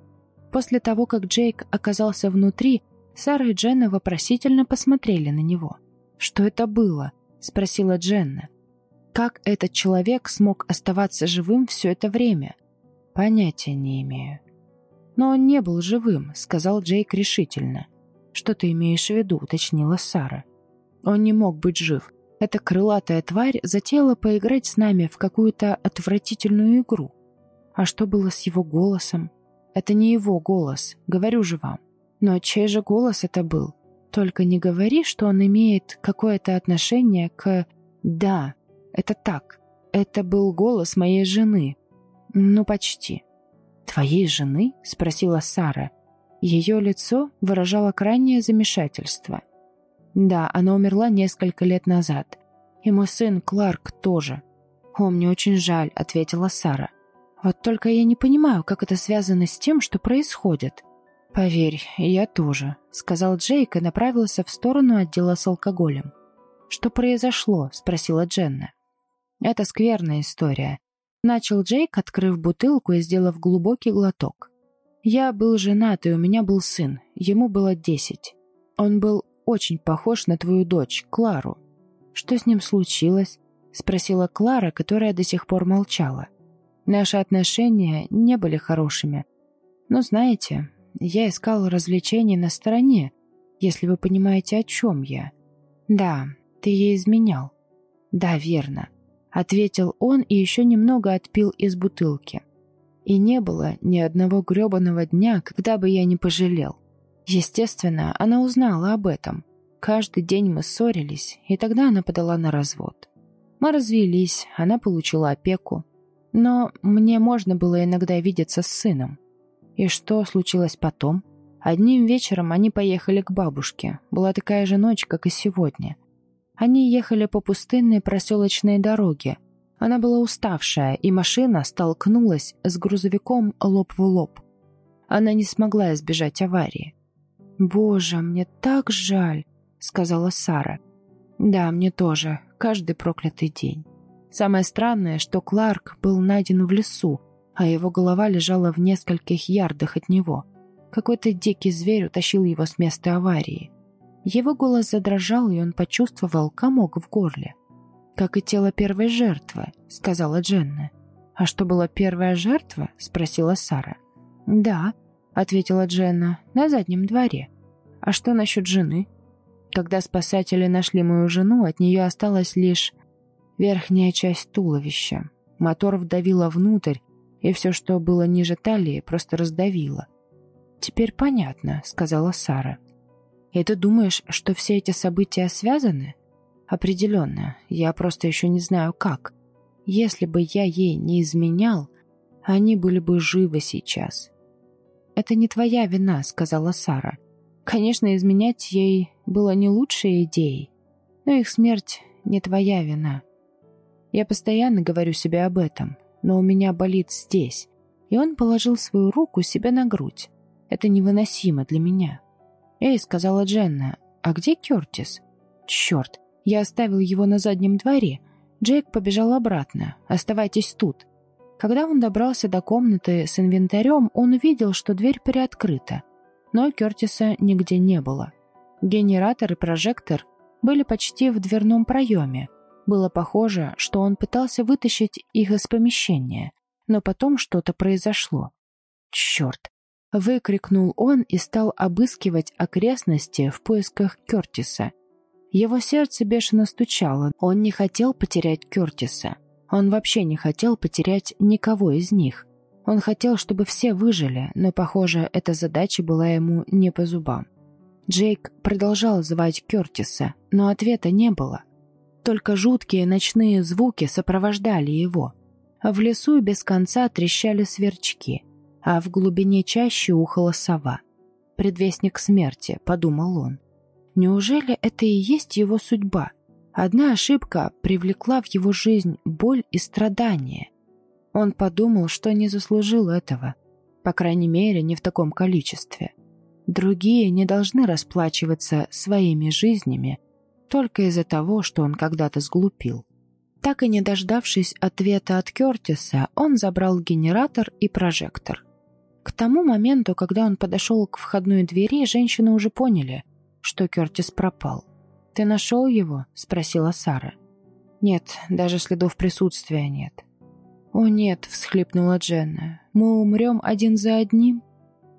Speaker 1: После того, как Джейк оказался внутри, Сара и Дженна вопросительно посмотрели на него. «Что это было?» — спросила Дженна. «Как этот человек смог оставаться живым все это время?» «Понятия не имею». «Но он не был живым», — сказал Джейк решительно. «Что ты имеешь в виду?» — уточнила Сара. «Он не мог быть жив. Эта крылатая тварь затеяла поиграть с нами в какую-то отвратительную игру. А что было с его голосом? Это не его голос, говорю же вам. Но чей же голос это был? Только не говори, что он имеет какое-то отношение к... Да, это так. Это был голос моей жены. Ну, почти. «Твоей жены?» — спросила Сара. Ее лицо выражало крайнее замешательство. Да, она умерла несколько лет назад. И мой сын Кларк тоже. «О, мне очень жаль», — ответила Сара. «Вот только я не понимаю, как это связано с тем, что происходит». «Поверь, я тоже», — сказал Джейк и направился в сторону отдела с алкоголем. «Что произошло?» — спросила Дженна. «Это скверная история», — начал Джейк, открыв бутылку и сделав глубокий глоток. «Я был женат, и у меня был сын. Ему было десять. Он был очень похож на твою дочь, Клару. Что с ним случилось?» — спросила Клара, которая до сих пор молчала. «Наши отношения не были хорошими. Но знаете, я искал развлечений на стороне, если вы понимаете, о чем я. Да, ты ей изменял». «Да, верно», — ответил он и еще немного отпил из бутылки. И не было ни одного гребаного дня, когда бы я не пожалел. Естественно, она узнала об этом. Каждый день мы ссорились, и тогда она подала на развод. Мы развелись, она получила опеку. Но мне можно было иногда видеться с сыном. И что случилось потом? Одним вечером они поехали к бабушке. Была такая же ночь, как и сегодня. Они ехали по пустынной проселочной дороге. Она была уставшая, и машина столкнулась с грузовиком лоб в лоб. Она не смогла избежать аварии. «Боже, мне так жаль», — сказала Сара. «Да, мне тоже. Каждый проклятый день. Самое странное, что Кларк был найден в лесу, а его голова лежала в нескольких ярдах от него. Какой-то дикий зверь утащил его с места аварии. Его голос задрожал, и он почувствовал комок в горле. «Как и тело первой жертвы», — сказала Дженна. «А что была первая жертва?» — спросила Сара. «Да», ответила Дженна, — «на заднем дворе». «А что насчет жены?» Когда спасатели нашли мою жену, от нее осталась лишь верхняя часть туловища. Мотор вдавило внутрь, и все, что было ниже талии, просто раздавило. «Теперь понятно», — сказала Сара. «И ты думаешь, что все эти события связаны?» «Определенно. Я просто еще не знаю, как. Если бы я ей не изменял, они были бы живы сейчас. «Это не твоя вина», — сказала Сара. «Конечно, изменять ей было не лучшей идеей, но их смерть не твоя вина. Я постоянно говорю себе об этом, но у меня болит здесь». И он положил свою руку себе на грудь. «Это невыносимо для меня». «Эй», — сказала Дженна, — «а где Кертис?» «Черт, я оставил его на заднем дворе». Джейк побежал обратно. «Оставайтесь тут». Когда он добрался до комнаты с инвентарем, он увидел, что дверь приоткрыта, но Кертиса нигде не было. Генератор и прожектор были почти в дверном проеме. Было похоже, что он пытался вытащить их из помещения, но потом что-то произошло. «Черт!» — выкрикнул он и стал обыскивать окрестности в поисках Кертиса. Его сердце бешено стучало, он не хотел потерять Кертиса. Он вообще не хотел потерять никого из них. Он хотел, чтобы все выжили, но, похоже, эта задача была ему не по зубам. Джейк продолжал звать Кертиса, но ответа не было. Только жуткие ночные звуки сопровождали его. В лесу без конца трещали сверчки, а в глубине чаще ухала сова. «Предвестник смерти», — подумал он. Неужели это и есть его судьба? Одна ошибка привлекла в его жизнь боль и страдания. Он подумал, что не заслужил этого. По крайней мере, не в таком количестве. Другие не должны расплачиваться своими жизнями только из-за того, что он когда-то сглупил. Так и не дождавшись ответа от Кертиса, он забрал генератор и прожектор. К тому моменту, когда он подошел к входной двери, женщины уже поняли, что Кертис пропал. «Ты нашел его?» — спросила Сара. «Нет, даже следов присутствия нет». «О нет», — всхлипнула Дженна, — «мы умрем один за одним?»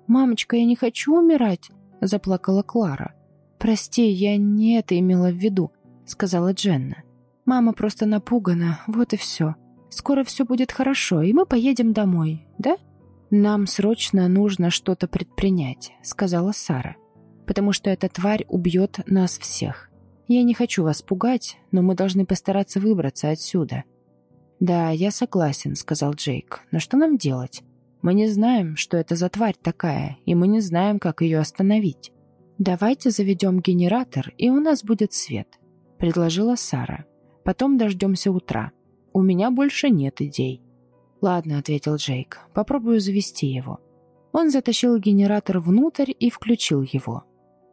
Speaker 1: «Мамочка, я не хочу умирать», — заплакала Клара. «Прости, я не это имела в виду», — сказала Дженна. «Мама просто напугана, вот и все. Скоро все будет хорошо, и мы поедем домой, да?» «Нам срочно нужно что-то предпринять», — сказала Сара. «Потому что эта тварь убьет нас всех. Я не хочу вас пугать, но мы должны постараться выбраться отсюда». «Да, я согласен», — сказал Джейк. «Но что нам делать? Мы не знаем, что это за тварь такая, и мы не знаем, как ее остановить». «Давайте заведем генератор, и у нас будет свет», — предложила Сара. «Потом дождемся утра. У меня больше нет идей». «Ладно», — ответил Джейк, — «попробую завести его». Он затащил генератор внутрь и включил его.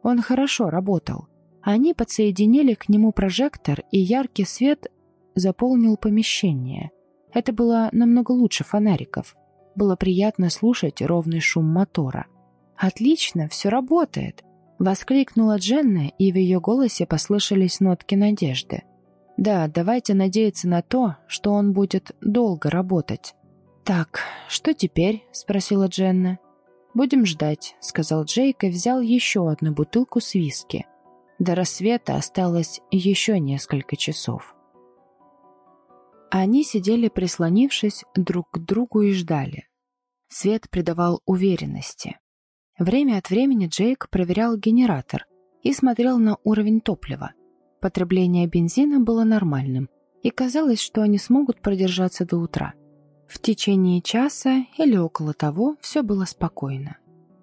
Speaker 1: Он хорошо работал. Они подсоединили к нему прожектор, и яркий свет заполнил помещение. Это было намного лучше фонариков. Было приятно слушать ровный шум мотора. «Отлично, все работает!» Воскликнула Дженна, и в ее голосе послышались нотки надежды. «Да, давайте надеяться на то, что он будет долго работать». «Так, что теперь?» — спросила Дженна. «Будем ждать», — сказал Джейк и взял еще одну бутылку с виски. До рассвета осталось еще несколько часов. Они сидели прислонившись друг к другу и ждали. Свет придавал уверенности. Время от времени Джейк проверял генератор и смотрел на уровень топлива. Потребление бензина было нормальным, и казалось, что они смогут продержаться до утра. В течение часа или около того все было спокойно.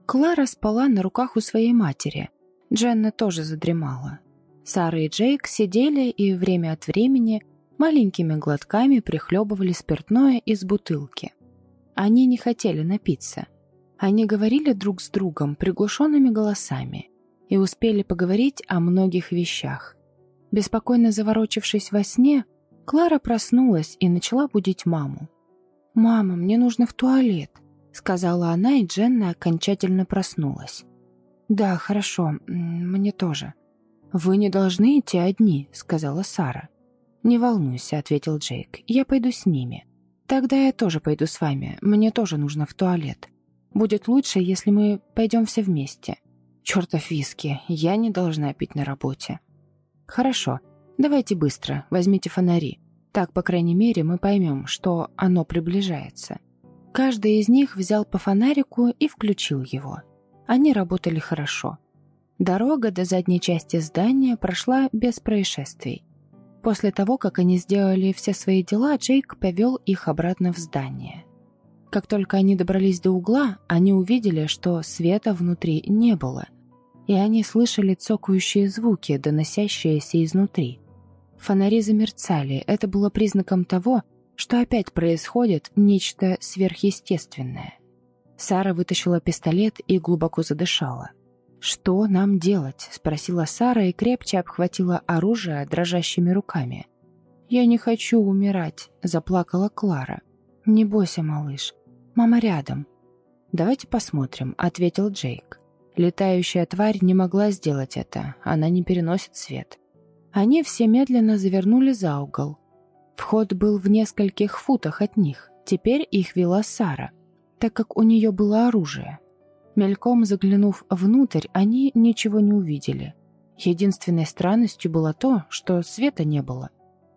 Speaker 1: Клара спала на руках у своей матери. Дженна тоже задремала. Сара и Джейк сидели и время от времени маленькими глотками прихлебывали спиртное из бутылки. Они не хотели напиться – они говорили друг с другом приглушенными голосами и успели поговорить о многих вещах. Беспокойно заворочившись во сне, Клара проснулась и начала будить маму. «Мама, мне нужно в туалет», — сказала она, и Дженна окончательно проснулась. «Да, хорошо, мне тоже». «Вы не должны идти одни», — сказала Сара. «Не волнуйся», — ответил Джейк, — «я пойду с ними». «Тогда я тоже пойду с вами, мне тоже нужно в туалет». Будет лучше, если мы пойдем все вместе. Чертов виски, я не должна пить на работе. Хорошо, давайте быстро, возьмите фонари. Так, по крайней мере, мы поймем, что оно приближается. Каждый из них взял по фонарику и включил его. Они работали хорошо. Дорога до задней части здания прошла без происшествий. После того, как они сделали все свои дела, Джейк повел их обратно в здание. Как только они добрались до угла, они увидели, что света внутри не было, и они слышали цокающие звуки, доносящиеся изнутри. Фонари замерцали, это было признаком того, что опять происходит нечто сверхъестественное. Сара вытащила пистолет и глубоко задышала. «Что нам делать?» — спросила Сара и крепче обхватила оружие дрожащими руками. «Я не хочу умирать», — заплакала Клара. «Не бойся, малыш. Мама рядом». «Давайте посмотрим», — ответил Джейк. Летающая тварь не могла сделать это, она не переносит свет. Они все медленно завернули за угол. Вход был в нескольких футах от них. Теперь их вела Сара, так как у нее было оружие. Мельком заглянув внутрь, они ничего не увидели. Единственной странностью было то, что света не было.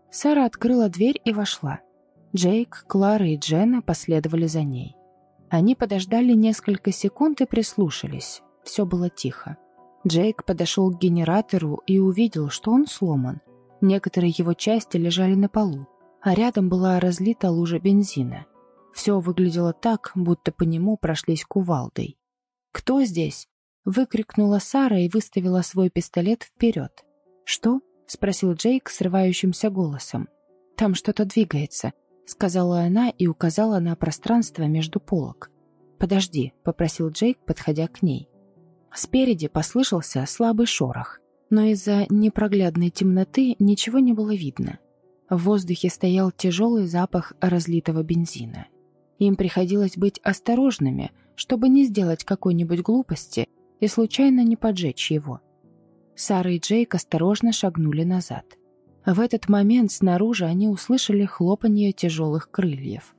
Speaker 1: Сара открыла дверь и вошла. Джейк, Клара и Дженна последовали за ней. Они подождали несколько секунд и прислушались. Все было тихо. Джейк подошел к генератору и увидел, что он сломан. Некоторые его части лежали на полу, а рядом была разлита лужа бензина. Все выглядело так, будто по нему прошлись кувалдой. «Кто здесь?» — выкрикнула Сара и выставила свой пистолет вперед. «Что?» — спросил Джейк срывающимся голосом. «Там что-то двигается», — сказала она и указала на пространство между полок. «Подожди», — попросил Джейк, подходя к ней. Спереди послышался слабый шорох, но из-за непроглядной темноты ничего не было видно. В воздухе стоял тяжелый запах разлитого бензина. Им приходилось быть осторожными, чтобы не сделать какой-нибудь глупости и случайно не поджечь его. Сара и Джейк осторожно шагнули назад. В этот момент снаружи они услышали хлопанье тяжелых крыльев.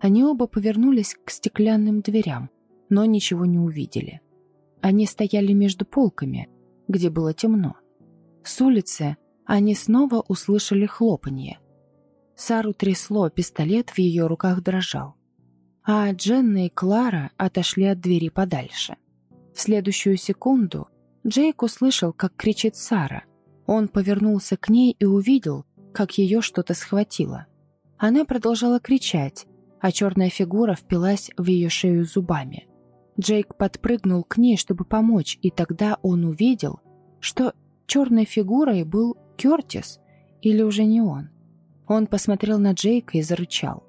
Speaker 1: Они оба повернулись к стеклянным дверям, но ничего не увидели. Они стояли между полками, где было темно. С улицы они снова услышали хлопанье. Сару трясло, пистолет в ее руках дрожал. А Дженна и Клара отошли от двери подальше. В следующую секунду Джейк услышал, как кричит Сара. Он повернулся к ней и увидел, как ее что-то схватило. Она продолжала кричать, а черная фигура впилась в ее шею зубами. Джейк подпрыгнул к ней, чтобы помочь, и тогда он увидел, что черной фигурой был Кертис, или уже не он. Он посмотрел на Джейка и зарычал.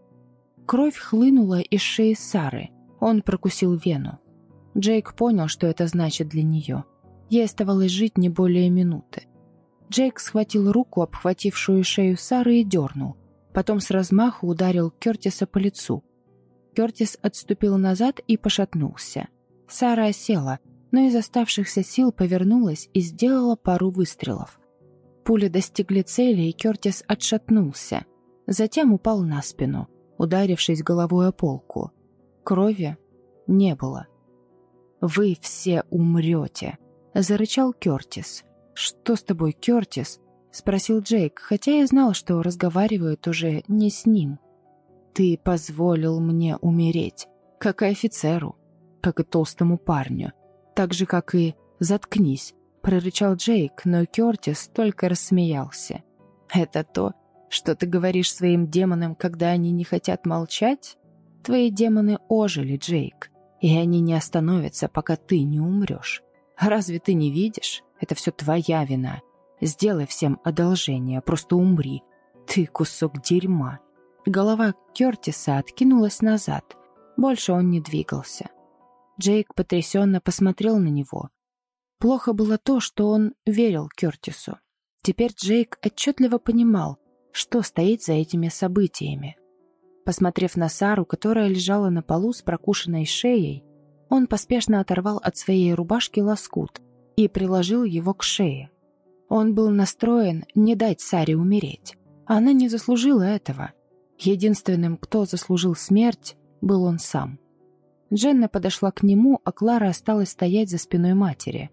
Speaker 1: Кровь хлынула из шеи Сары. Он прокусил вену. Джейк понял, что это значит для нее. Ей оставалось жить не более минуты. Джейк схватил руку, обхватившую шею Сары, и дернул. Потом с размаху ударил Кертиса по лицу. Кертис отступил назад и пошатнулся. Сара осела, но из оставшихся сил повернулась и сделала пару выстрелов. Пули достигли цели, и Кертис отшатнулся. Затем упал на спину, ударившись головой о полку. Крови не было. «Вы все умрете!» — зарычал Кертис. «Что с тобой, Кертис?» — спросил Джейк, хотя и знал, что разговаривают уже не с ним. Ты позволил мне умереть, как и офицеру, как и толстому парню, так же, как и «заткнись», прорычал Джейк, но Кертис только рассмеялся. «Это то, что ты говоришь своим демонам, когда они не хотят молчать? Твои демоны ожили, Джейк, и они не остановятся, пока ты не умрешь. Разве ты не видишь? Это все твоя вина. Сделай всем одолжение, просто умри. Ты кусок дерьма». Голова Кертиса откинулась назад. Больше он не двигался. Джейк потрясенно посмотрел на него. Плохо было то, что он верил Кертису. Теперь Джейк отчетливо понимал, что стоит за этими событиями. Посмотрев на Сару, которая лежала на полу с прокушенной шеей, он поспешно оторвал от своей рубашки лоскут и приложил его к шее. Он был настроен не дать Саре умереть. Она не заслужила этого. Единственным, кто заслужил смерть, был он сам. Дженна подошла к нему, а Клара осталась стоять за спиной матери.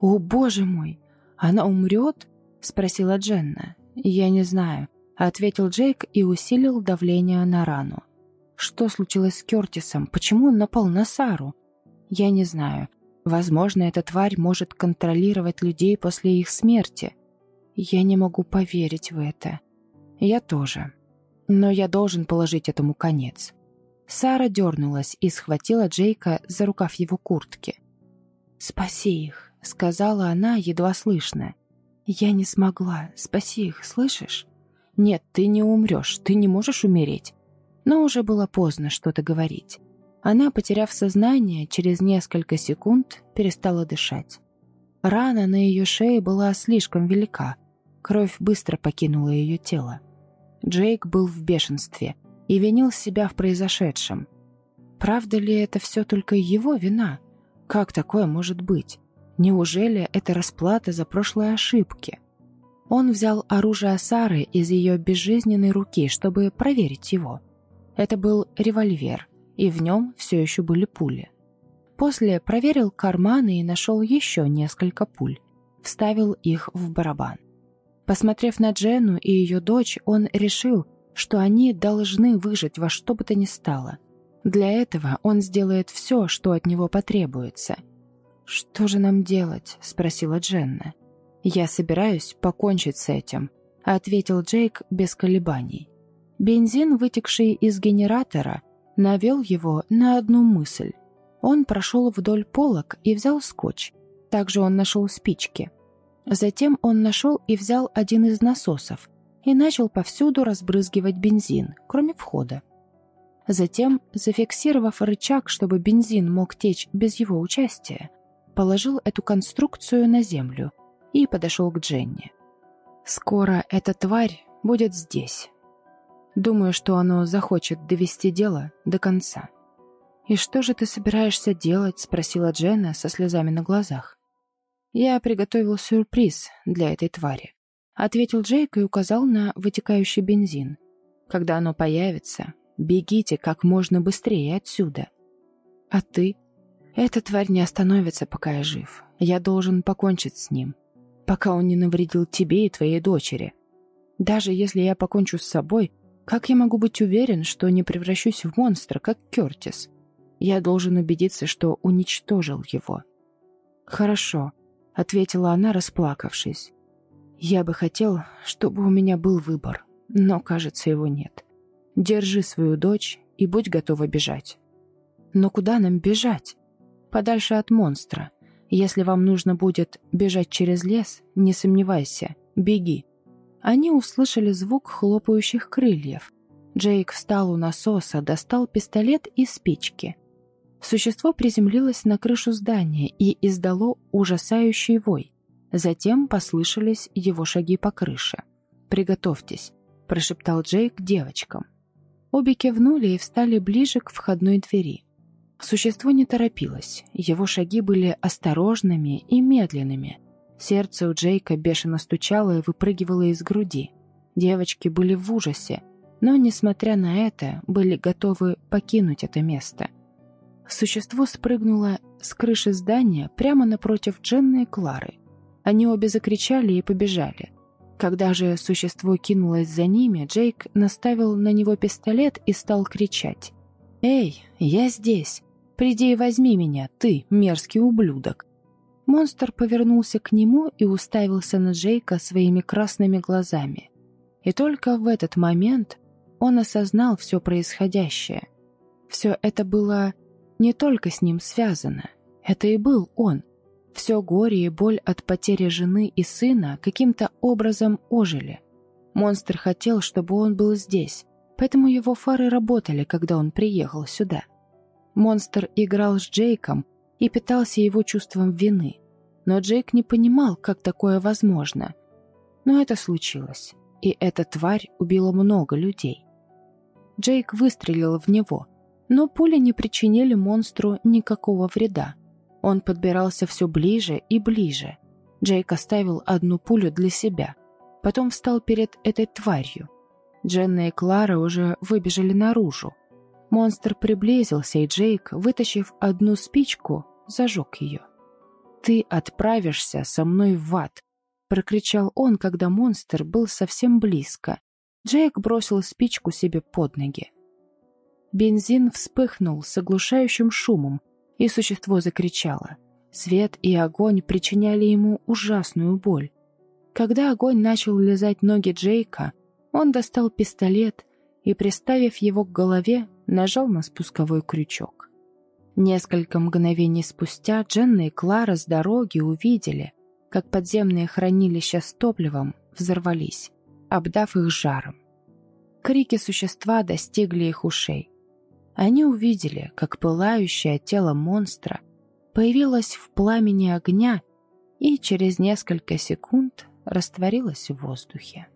Speaker 1: «О, боже мой! Она умрет?» — спросила Дженна. «Я не знаю», — ответил Джейк и усилил давление на рану. «Что случилось с Кертисом? Почему он напал на Сару?» «Я не знаю. Возможно, эта тварь может контролировать людей после их смерти. Я не могу поверить в это. Я тоже», но я должен положить этому конец. Сара дернулась и схватила Джейка за рукав его куртки. «Спаси их», — сказала она, едва слышно. «Я не смогла. Спаси их, слышишь?» «Нет, ты не умрешь, ты не можешь умереть». Но уже было поздно что-то говорить. Она, потеряв сознание, через несколько секунд перестала дышать. Рана на ее шее была слишком велика. Кровь быстро покинула ее тело. Джейк был в бешенстве и винил себя в произошедшем. Правда ли это все только его вина? Как такое может быть? Неужели это расплата за прошлые ошибки? Он взял оружие Сары из ее безжизненной руки, чтобы проверить его. Это был револьвер, и в нем все еще были пули. После проверил карманы и нашел еще несколько пуль. Вставил их в барабан. Посмотрев на Джену и ее дочь, он решил, что они должны выжить во что бы то ни стало. Для этого он сделает все, что от него потребуется. «Что же нам делать?» – спросила Дженна. «Я собираюсь покончить с этим», – ответил Джейк без колебаний. Бензин, вытекший из генератора, навел его на одну мысль. Он прошел вдоль полок и взял скотч. Также он нашел спички. Затем он нашел и взял один из насосов и начал повсюду разбрызгивать бензин, кроме входа. Затем, зафиксировав рычаг, чтобы бензин мог течь без его участия, положил эту конструкцию на землю и подошел к Дженни. «Скоро эта тварь будет здесь. Думаю, что оно захочет довести дело до конца». «И что же ты собираешься делать?» — спросила Дженна со слезами на глазах. «Я приготовил сюрприз для этой твари», — ответил Джейк и указал на вытекающий бензин. «Когда оно появится, бегите как можно быстрее отсюда». «А ты?» «Эта тварь не остановится, пока я жив. Я должен покончить с ним, пока он не навредил тебе и твоей дочери. Даже если я покончу с собой, как я могу быть уверен, что не превращусь в монстра, как Кертис?» Я должен убедиться, что уничтожил его. «Хорошо», — ответила она, расплакавшись. «Я бы хотел, чтобы у меня был выбор, но, кажется, его нет. Держи свою дочь и будь готова бежать». «Но куда нам бежать?» «Подальше от монстра. Если вам нужно будет бежать через лес, не сомневайся, беги». Они услышали звук хлопающих крыльев. Джейк встал у насоса, достал пистолет и спички. Существо приземлилось на крышу здания и издало ужасающий вой. Затем послышались его шаги по крыше. «Приготовьтесь», – прошептал Джейк девочкам. Обе кивнули и встали ближе к входной двери. Существо не торопилось, его шаги были осторожными и медленными. Сердце у Джейка бешено стучало и выпрыгивало из груди. Девочки были в ужасе, но, несмотря на это, были готовы покинуть это место. Существо спрыгнуло с крыши здания прямо напротив Дженны и Клары. Они обе закричали и побежали. Когда же существо кинулось за ними, Джейк наставил на него пистолет и стал кричать. «Эй, я здесь! Приди и возьми меня, ты, мерзкий ублюдок!» Монстр повернулся к нему и уставился на Джейка своими красными глазами. И только в этот момент он осознал все происходящее. Все это было не только с ним связано. Это и был он. Все горе и боль от потери жены и сына каким-то образом ожили. Монстр хотел, чтобы он был здесь, поэтому его фары работали, когда он приехал сюда. Монстр играл с Джейком и питался его чувством вины. Но Джейк не понимал, как такое возможно. Но это случилось, и эта тварь убила много людей. Джейк выстрелил в него – но пули не причинили монстру никакого вреда. Он подбирался все ближе и ближе. Джейк оставил одну пулю для себя. Потом встал перед этой тварью. Дженна и Клара уже выбежали наружу. Монстр приблизился, и Джейк, вытащив одну спичку, зажег ее. «Ты отправишься со мной в ад!» — прокричал он, когда монстр был совсем близко. Джейк бросил спичку себе под ноги. Бензин вспыхнул с оглушающим шумом, и существо закричало. Свет и огонь причиняли ему ужасную боль. Когда огонь начал лизать ноги Джейка, он достал пистолет и, приставив его к голове, нажал на спусковой крючок. Несколько мгновений спустя Дженна и Клара с дороги увидели, как подземные хранилища с топливом взорвались, обдав их жаром. Крики существа достигли их ушей. Они увидели, как пылающее тело монстра появилось в пламени огня и через несколько секунд растворилось в воздухе.